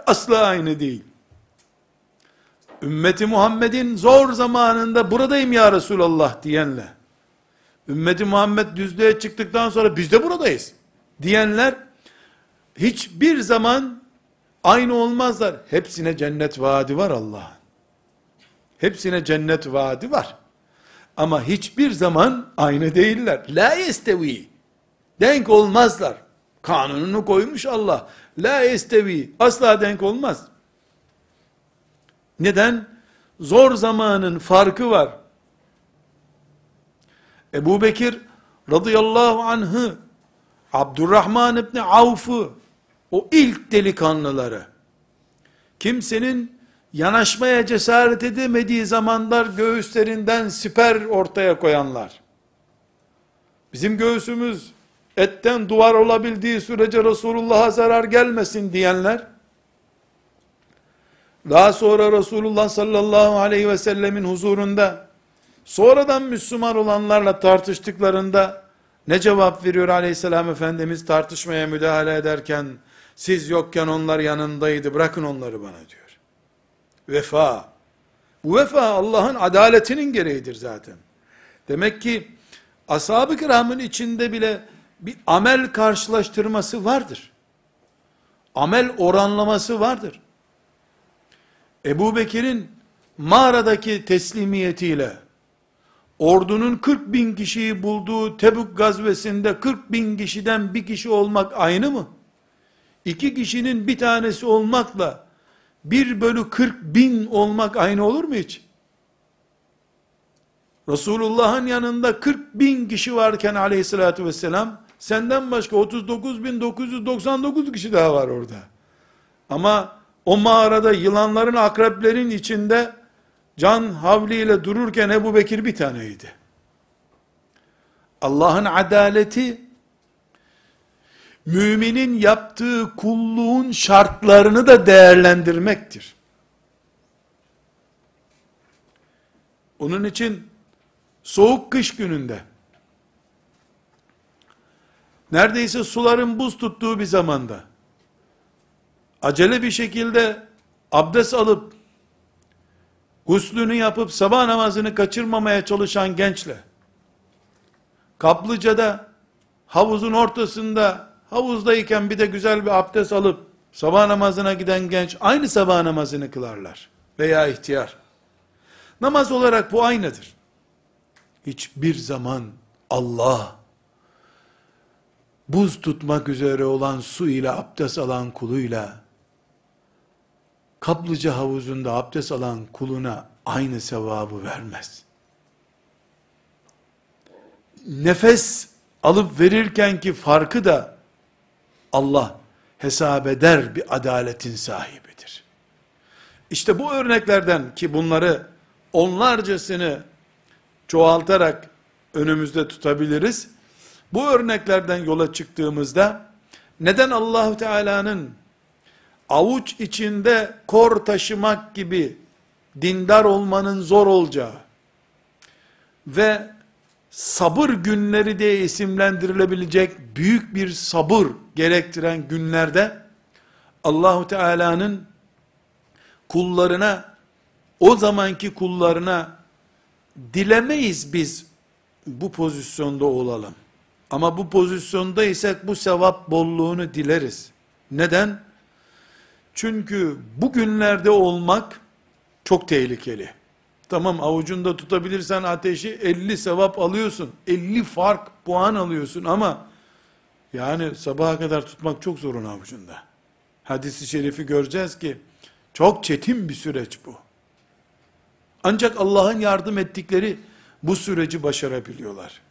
Asla aynı değil. Ümmeti Muhammed'in zor zamanında buradayım ya Resulallah diyenle, ümmeti Muhammed düzlüğe çıktıktan sonra biz de buradayız diyenler, hiçbir zaman aynı olmazlar. Hepsine cennet vaadi var Allah'ın. Hepsine cennet vaadi var. Ama hiçbir zaman aynı değiller. La yestevi. Denk olmazlar. Kanununu koymuş Allah. La yestevi. Asla denk olmaz. Neden? Zor zamanın farkı var. Ebu Bekir radıyallahu anh'ı, Abdurrahman İbni Avf'ı, o ilk delikanlıları, kimsenin yanaşmaya cesaret edemediği zamanlar göğüslerinden siper ortaya koyanlar, bizim göğsümüz etten duvar olabildiği sürece Resulullah'a zarar gelmesin diyenler, daha sonra Resulullah sallallahu aleyhi ve sellemin huzurunda, sonradan Müslüman olanlarla tartıştıklarında, ne cevap veriyor aleyhisselam Efendimiz tartışmaya müdahale ederken, siz yokken onlar yanındaydı, bırakın onları bana diyor. Vefa. Bu vefa Allah'ın adaletinin gereğidir zaten. Demek ki, ashab-ı kiramın içinde bile bir amel karşılaştırması vardır. Amel oranlaması vardır. Ebu Bekir'in mağaradaki teslimiyetiyle, ordunun 40 bin kişiyi bulduğu Tebük gazvesinde 40 bin kişiden bir kişi olmak aynı mı? İki kişinin bir tanesi olmakla, 1 bölü 40 bin olmak aynı olur mu hiç? Resulullah'ın yanında 40 bin kişi varken aleyhissalatü vesselam, senden başka 39 bin 999 kişi daha var orada. Ama o mağarada yılanların, akreplerin içinde can havliyle dururken Ebu Bekir bir taneydi. Allah'ın adaleti, müminin yaptığı kulluğun şartlarını da değerlendirmektir. Onun için soğuk kış gününde neredeyse suların buz tuttuğu bir zamanda acele bir şekilde abdest alıp guslünü yapıp sabah namazını kaçırmamaya çalışan gençle Kaplıca'da havuzun ortasında havuzdayken bir de güzel bir abdest alıp sabah namazına giden genç aynı sabah namazını kılarlar veya ihtiyar. Namaz olarak bu aynıdır. Hiçbir zaman Allah buz tutmak üzere olan su ile abdest alan kuluyla kaplıca havuzunda abdest alan kuluna aynı sevabı vermez. Nefes alıp verirken ki farkı da Allah hesap eder bir adaletin sahibidir. İşte bu örneklerden ki bunları onlarcasını çoğaltarak önümüzde tutabiliriz. Bu örneklerden yola çıktığımızda neden Allahu Teala'nın avuç içinde kor taşımak gibi dindar olmanın zor olacağı ve sabır günleri diye isimlendirilebilecek büyük bir sabır gerektiren günlerde Allahu Teala'nın kullarına o zamanki kullarına dilemeyiz biz bu pozisyonda olalım. Ama bu pozisyondaysak bu sevap bolluğunu dileriz. Neden? Çünkü bu günlerde olmak çok tehlikeli. Tamam avucunda tutabilirsen ateşi 50 sevap alıyorsun. 50 fark puan alıyorsun ama yani sabaha kadar tutmak çok zorun avucunda. Hadisi şerifi göreceğiz ki çok çetin bir süreç bu. Ancak Allah'ın yardım ettikleri bu süreci başarabiliyorlar.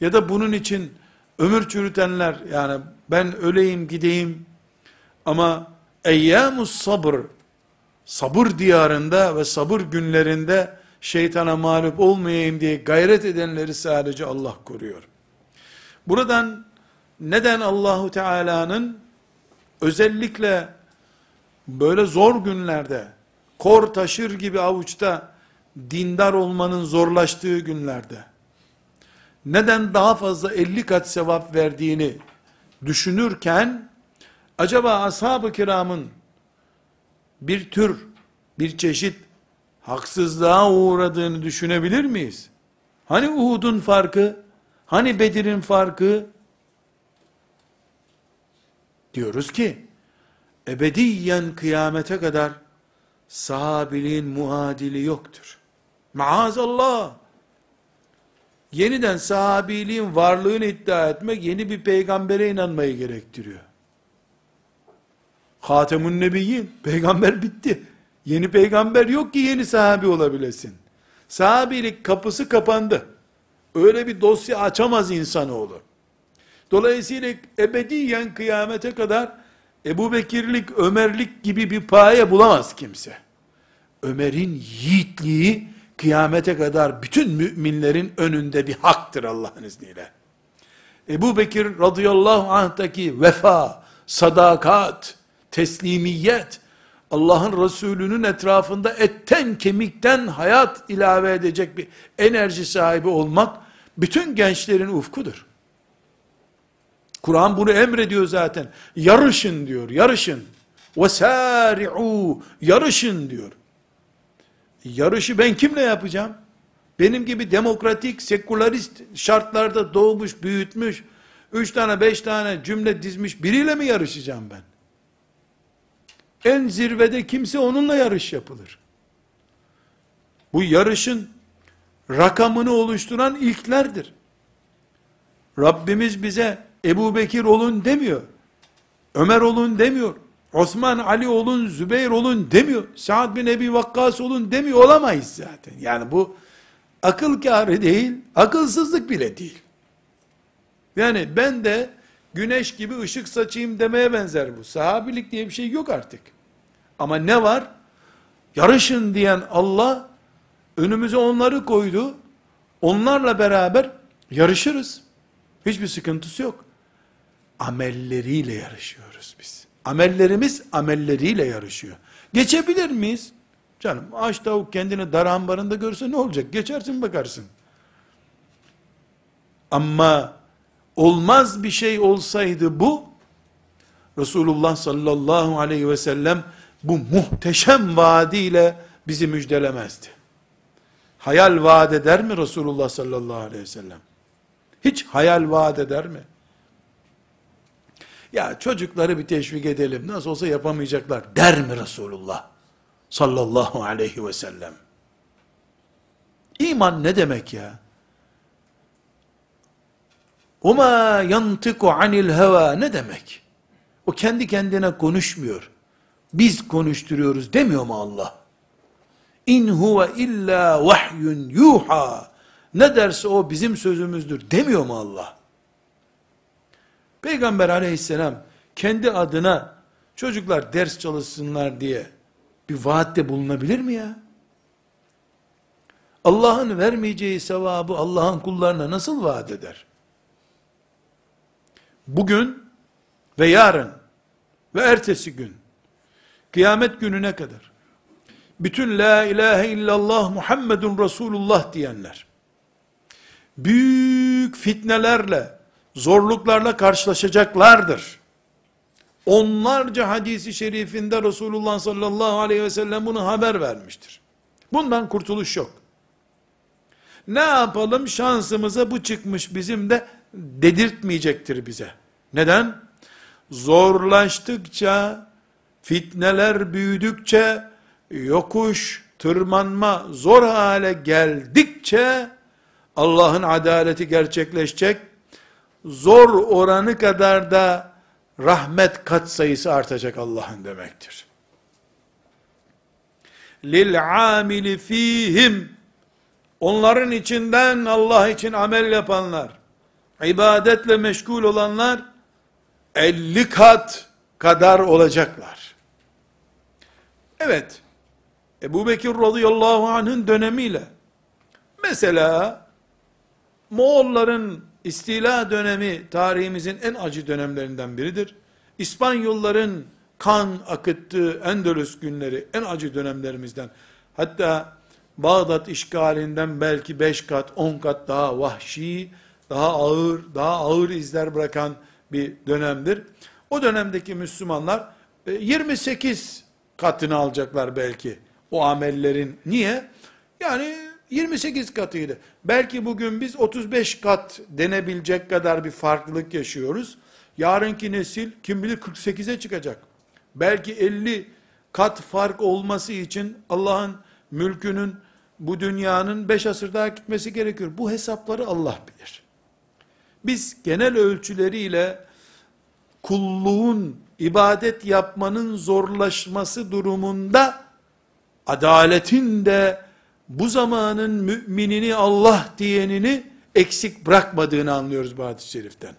Ya da bunun için ömür çürütenler yani ben öleyim gideyim ama eyyamus sabır sabır diyarında ve sabır günlerinde şeytana mağlup olmayayım diye gayret edenleri sadece Allah koruyor. Buradan neden Allahu Teala'nın özellikle böyle zor günlerde kor taşır gibi avuçta dindar olmanın zorlaştığı günlerde neden daha fazla 50 kat sevap verdiğini düşünürken acaba ashab-ı kiramın bir tür, bir çeşit haksızlığa uğradığını düşünebilir miyiz? Hani Uhud'un farkı? Hani Bedir'in farkı? Diyoruz ki, ebediyen kıyamete kadar sahabiliğin muadili yoktur. Maazallah. Yeniden sahabiliğin varlığını iddia etmek yeni bir peygambere inanmayı gerektiriyor. Hatemun Nebiyyin. Peygamber bitti. Yeni peygamber yok ki yeni sahabi olabilesin. Sahabilik kapısı kapandı. Öyle bir dosya açamaz insanoğlu. Dolayısıyla ebediyen kıyamete kadar Ebu Bekirlik, Ömerlik gibi bir paye bulamaz kimse. Ömer'in yiğitliği kıyamete kadar bütün müminlerin önünde bir haktır Allah'ın izniyle. Ebu Bekir radıyallahu anh'taki vefa, sadakat, teslimiyet, Allah'ın Resulü'nün etrafında etten kemikten hayat ilave edecek bir enerji sahibi olmak, bütün gençlerin ufkudur. Kur'an bunu emrediyor zaten. Yarışın diyor, yarışın. وَسَارِعُوا Yarışın diyor. Yarışı ben kimle yapacağım? Benim gibi demokratik, sekülerist şartlarda doğmuş, büyütmüş, üç tane, beş tane cümle dizmiş biriyle mi yarışacağım ben? En zirvede kimse onunla yarış yapılır. Bu yarışın rakamını oluşturan ilklerdir. Rabbimiz bize Ebu Bekir olun demiyor. Ömer olun demiyor. Osman Ali olun, Zübeyir olun demiyor. Sa'd bin Ebi Vakkas olun demiyor. Olamayız zaten. Yani bu akıl kârı değil, akılsızlık bile değil. Yani ben de güneş gibi ışık saçayım demeye benzer bu. Sahabilik diye bir şey yok artık. Ama ne var? Yarışın diyen Allah önümüze onları koydu. Onlarla beraber yarışırız. Hiçbir sıkıntısı yok. Amelleriyle yarışıyoruz biz. Amellerimiz amelleriyle yarışıyor. Geçebilir miyiz? Canım aç tavuk kendini dar ambarında görse ne olacak? Geçersin bakarsın. Ama olmaz bir şey olsaydı bu, Resulullah sallallahu aleyhi ve sellem bu muhteşem vaadiyle bizi müjdelemezdi. Hayal vaat eder mi Resulullah sallallahu aleyhi ve sellem? Hiç hayal vaat eder mi? Ya çocukları bir teşvik edelim, nasıl olsa yapamayacaklar der mi Resulullah sallallahu aleyhi ve sellem? İman ne demek ya? Oma yantiku anil heva ne demek? O kendi kendine konuşmuyor biz konuşturuyoruz demiyor mu Allah? İn huve illa vahyun yuha. Ne derse o bizim sözümüzdür demiyor mu Allah? Peygamber aleyhisselam kendi adına çocuklar ders çalışsınlar diye bir vaatte bulunabilir mi ya? Allah'ın vermeyeceği sevabı Allah'ın kullarına nasıl vaat eder? Bugün ve yarın ve ertesi gün, kıyamet gününe kadar, bütün la ilahe illallah Muhammedun Resulullah diyenler, büyük fitnelerle, zorluklarla karşılaşacaklardır. Onlarca hadisi şerifinde Resulullah sallallahu aleyhi ve sellem bunu haber vermiştir. Bundan kurtuluş yok. Ne yapalım şansımıza bu çıkmış bizim de dedirtmeyecektir bize. Neden? Zorlaştıkça, fitneler büyüdükçe, yokuş, tırmanma zor hale geldikçe, Allah'ın adaleti gerçekleşecek, zor oranı kadar da rahmet kat sayısı artacak Allah'ın demektir. Lil amili fihim onların içinden Allah için amel yapanlar, ibadetle meşgul olanlar 50 kat kadar olacaklar. Evet, Ebu Bekir radıyallahu anh'ın dönemiyle, mesela Moğolların istila dönemi tarihimizin en acı dönemlerinden biridir. İspanyolların kan akıttığı Endülüs günleri en acı dönemlerimizden. Hatta Bağdat işgalinden belki 5 kat, 10 kat daha vahşi, daha ağır, daha ağır izler bırakan bir dönemdir. O dönemdeki Müslümanlar 28 e, katını alacaklar belki o amellerin. Niye? Yani 28 katıydı. Belki bugün biz 35 kat denebilecek kadar bir farklılık yaşıyoruz. Yarınki nesil kim bilir 48'e çıkacak. Belki 50 kat fark olması için Allah'ın mülkünün bu dünyanın 5 asır daha gitmesi gerekiyor. Bu hesapları Allah bilir. Biz genel ölçüleriyle kulluğun, ibadet yapmanın zorlaşması durumunda adaletin de bu zamanın müminini Allah diyenini eksik bırakmadığını anlıyoruz bu hadis-i şeriften.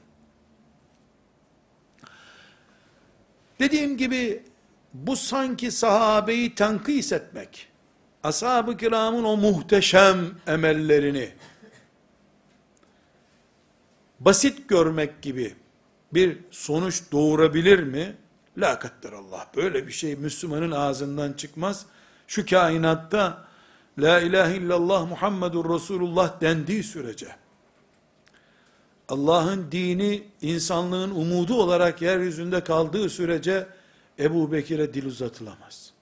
Dediğim gibi bu sanki sahabeyi tenkis etmek, ashab-ı kiramın o muhteşem emellerini basit görmek gibi bir sonuç doğurabilir mi? La Allah. Böyle bir şey Müslümanın ağzından çıkmaz. Şu kainatta La ilahe illallah Muhammedur Resulullah dendiği sürece, Allah'ın dini insanlığın umudu olarak yeryüzünde kaldığı sürece, Ebu Bekir'e dil uzatılamaz.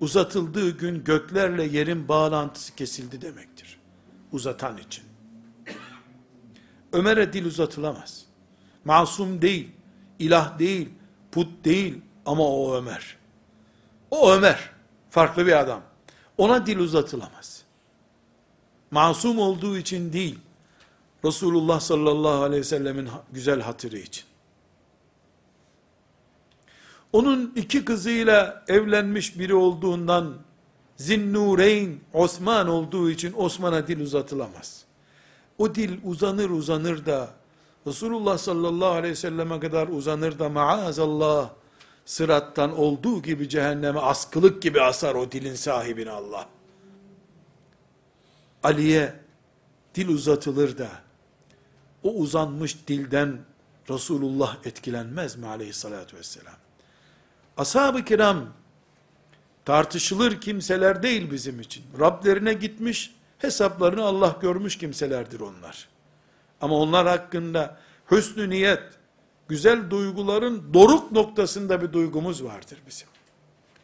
Uzatıldığı gün göklerle yerin bağlantısı kesildi demektir. Uzatan için. Ömer'e dil uzatılamaz. Masum değil, ilah değil, put değil ama o Ömer. O Ömer, farklı bir adam. Ona dil uzatılamaz. Masum olduğu için değil, Resulullah sallallahu aleyhi ve sellemin güzel hatırı için. Onun iki kızıyla evlenmiş biri olduğundan, Zinnureyn Osman olduğu için Osman'a dil uzatılamaz. O dil uzanır uzanır da, Resulullah sallallahu aleyhi ve selleme kadar uzanır da maazallah, sırattan olduğu gibi cehenneme askılık gibi asar o dilin sahibini Allah. Ali'ye dil uzatılır da, o uzanmış dilden Resulullah etkilenmez mi aleyhissalatü vesselam? Ashab-ı kiram, tartışılır kimseler değil bizim için. Rablerine gitmiş, hesaplarını Allah görmüş kimselerdir onlar. Ama onlar hakkında hüsnü niyet, güzel duyguların doruk noktasında bir duygumuz vardır bizim.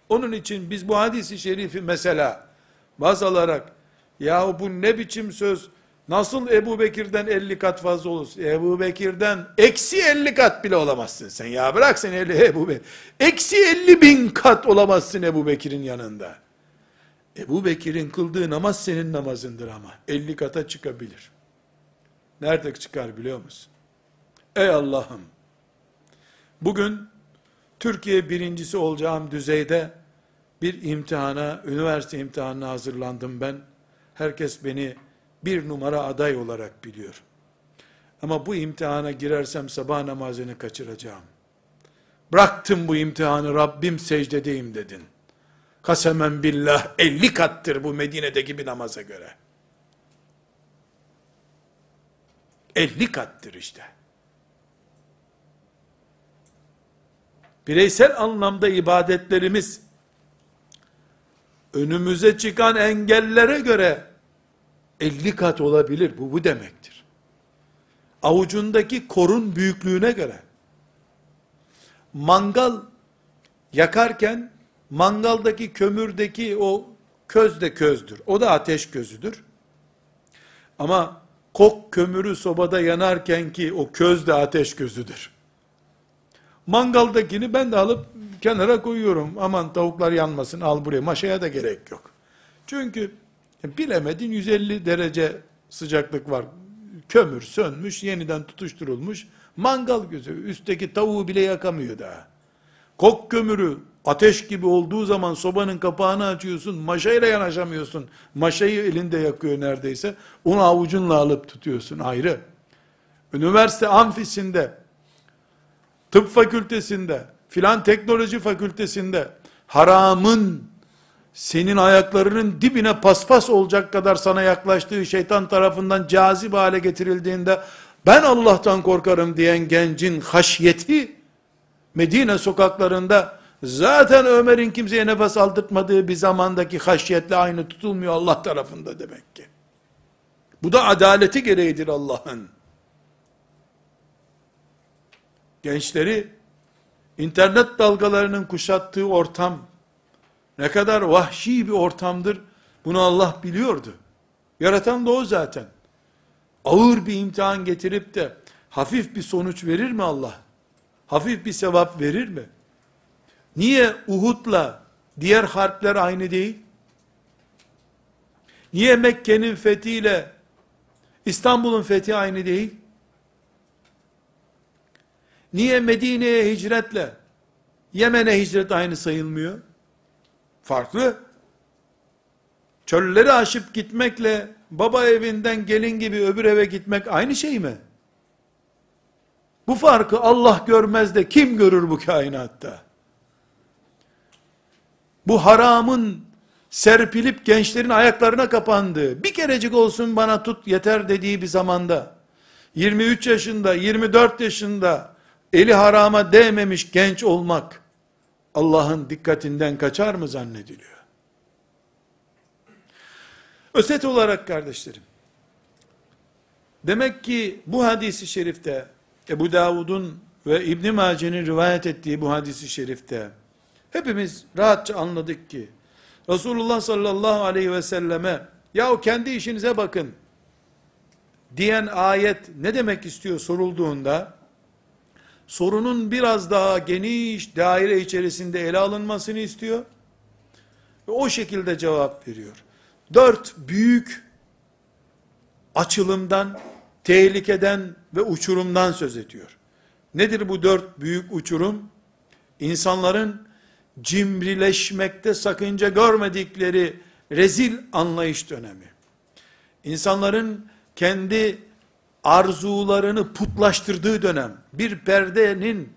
Onun için biz bu hadisi şerifi mesela baz alarak yahu bu ne biçim söz nasıl Ebu Bekir'den 50 kat fazla olursun? Ebu Bekir'den eksi 50 kat bile olamazsın sen ya bırak sen 50 Ebu Bekir. Eksi 50 bin kat olamazsın Ebu Bekir'in yanında. Ebu Bekir'in kıldığı namaz senin namazındır ama 50 kata çıkabilir. Nerede çıkar biliyor musun? Ey Allah'ım Bugün Türkiye birincisi olacağım düzeyde bir imtihana, üniversite imtihanına hazırlandım ben. Herkes beni bir numara aday olarak biliyor. Ama bu imtihana girersem sabah namazını kaçıracağım. Bıraktım bu imtihanı Rabbim secdedeyim dedin. Kasemen billah 50 kattır bu Medine'deki bir namaza göre. 50 kattır işte. bireysel anlamda ibadetlerimiz, önümüze çıkan engellere göre 50 kat olabilir. Bu bu demektir. Avucundaki korun büyüklüğüne göre. Mangal yakarken mangaldaki kömürdeki o köz de közdür. O da ateş közüdür. Ama kok kömürü sobada yanarken ki o köz de ateş közüdür. Mangaldakini ben de alıp kenara koyuyorum. Aman tavuklar yanmasın al buraya. Maşaya da gerek yok. Çünkü bilemedin 150 derece sıcaklık var. Kömür sönmüş, yeniden tutuşturulmuş. Mangal gözü. Üstteki tavuğu bile yakamıyor daha. Kok kömürü ateş gibi olduğu zaman sobanın kapağını açıyorsun. Maşayla yanaşamıyorsun. Maşayı elinde yakıyor neredeyse. Onu avucunla alıp tutuyorsun ayrı. Üniversite amfisinde, tıp fakültesinde, filan teknoloji fakültesinde haramın senin ayaklarının dibine paspas olacak kadar sana yaklaştığı şeytan tarafından cazip hale getirildiğinde ben Allah'tan korkarım diyen gencin haşyeti Medine sokaklarında zaten Ömer'in kimseye nefes aldırtmadığı bir zamandaki haşyetle aynı tutulmuyor Allah tarafında demek ki. Bu da adaleti gereğidir Allah'ın. Gençleri internet dalgalarının kuşattığı ortam ne kadar vahşi bir ortamdır bunu Allah biliyordu. Yaratan da o zaten. Ağır bir imtihan getirip de hafif bir sonuç verir mi Allah? Hafif bir sevap verir mi? Niye Uhud'la diğer harpler aynı değil? Niye Mekke'nin fethiyle İstanbul'un fethi aynı değil? Niye Medine'ye hicretle Yemen'e hicret aynı sayılmıyor? Farklı. Çölleri aşıp gitmekle baba evinden gelin gibi öbür eve gitmek aynı şey mi? Bu farkı Allah görmez de kim görür bu kainatta? Bu haramın serpilip gençlerin ayaklarına kapandığı, bir kerecik olsun bana tut yeter dediği bir zamanda, 23 yaşında, 24 yaşında, eli harama değmemiş genç olmak, Allah'ın dikkatinden kaçar mı zannediliyor? Özet olarak kardeşlerim, demek ki bu hadisi şerifte, Ebu Davud'un ve İbn Mace'nin rivayet ettiği bu hadisi şerifte, hepimiz rahatça anladık ki, Resulullah sallallahu aleyhi ve selleme, ya o kendi işinize bakın, diyen ayet ne demek istiyor sorulduğunda, sorunun biraz daha geniş daire içerisinde ele alınmasını istiyor. Ve o şekilde cevap veriyor. Dört büyük açılımdan, tehlikeden ve uçurumdan söz ediyor. Nedir bu dört büyük uçurum? İnsanların cimrileşmekte sakınca görmedikleri rezil anlayış dönemi. İnsanların kendi arzularını putlaştırdığı dönem, bir perdenin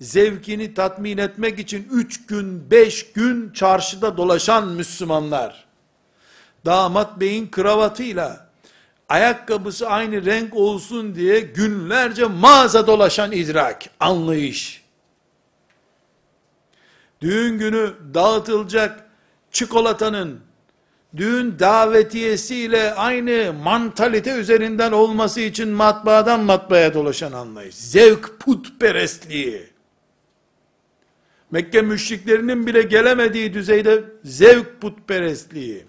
zevkini tatmin etmek için üç gün, beş gün çarşıda dolaşan Müslümanlar, damat beyin kravatıyla, ayakkabısı aynı renk olsun diye günlerce mağaza dolaşan idrak, anlayış, düğün günü dağıtılacak çikolatanın, düğün davetiyesiyle aynı mantalite üzerinden olması için matbaadan matbaaya dolaşan anlayış. Zevk putperestliği. Mekke müşriklerinin bile gelemediği düzeyde zevk putperestliği.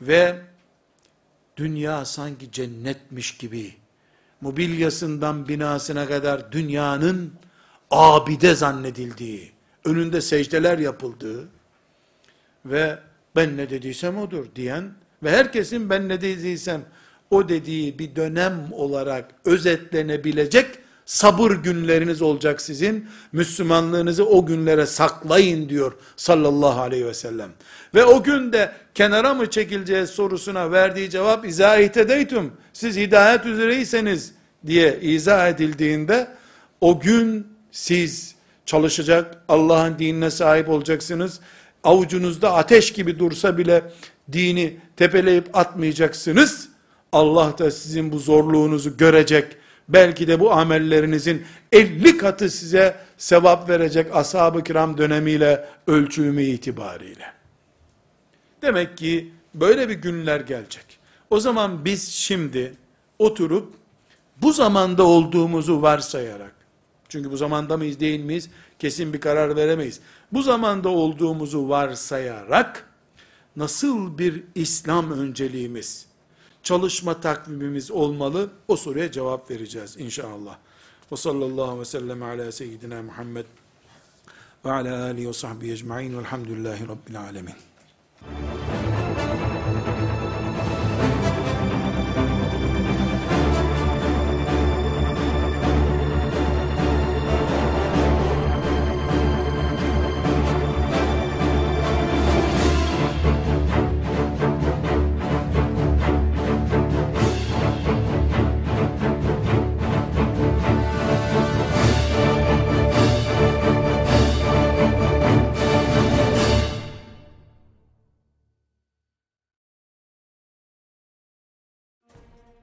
Ve dünya sanki cennetmiş gibi, mobilyasından binasına kadar dünyanın abide zannedildiği, önünde secdeler yapıldığı ve ben ne dediysem odur diyen ve herkesin ben ne dediysem o dediği bir dönem olarak özetlenebilecek sabır günleriniz olacak sizin. Müslümanlığınızı o günlere saklayın diyor sallallahu aleyhi ve sellem. Ve o günde kenara mı çekileceğiz sorusuna verdiği cevap izah edeytüm. Siz hidayet üzereyseniz diye izah edildiğinde o gün siz çalışacak, Allah'ın dinine sahip olacaksınız avucunuzda ateş gibi dursa bile dini tepeleyip atmayacaksınız. Allah da sizin bu zorluğunuzu görecek. Belki de bu amellerinizin 50 katı size sevap verecek ashab-ı kiram dönemiyle ölçümü itibariyle. Demek ki böyle bir günler gelecek. O zaman biz şimdi oturup bu zamanda olduğumuzu varsayarak, çünkü bu zamanda mıyız değil miyiz kesin bir karar veremeyiz. Bu zamanda olduğumuzu varsayarak nasıl bir İslam önceliğimiz, çalışma takvimimiz olmalı o soruya cevap vereceğiz inşallah. Ve sallallahu ve sellem ala seyyidina Muhammed ve ala alihi ve sahbihi ecma'in velhamdülillahi rabbil alemin.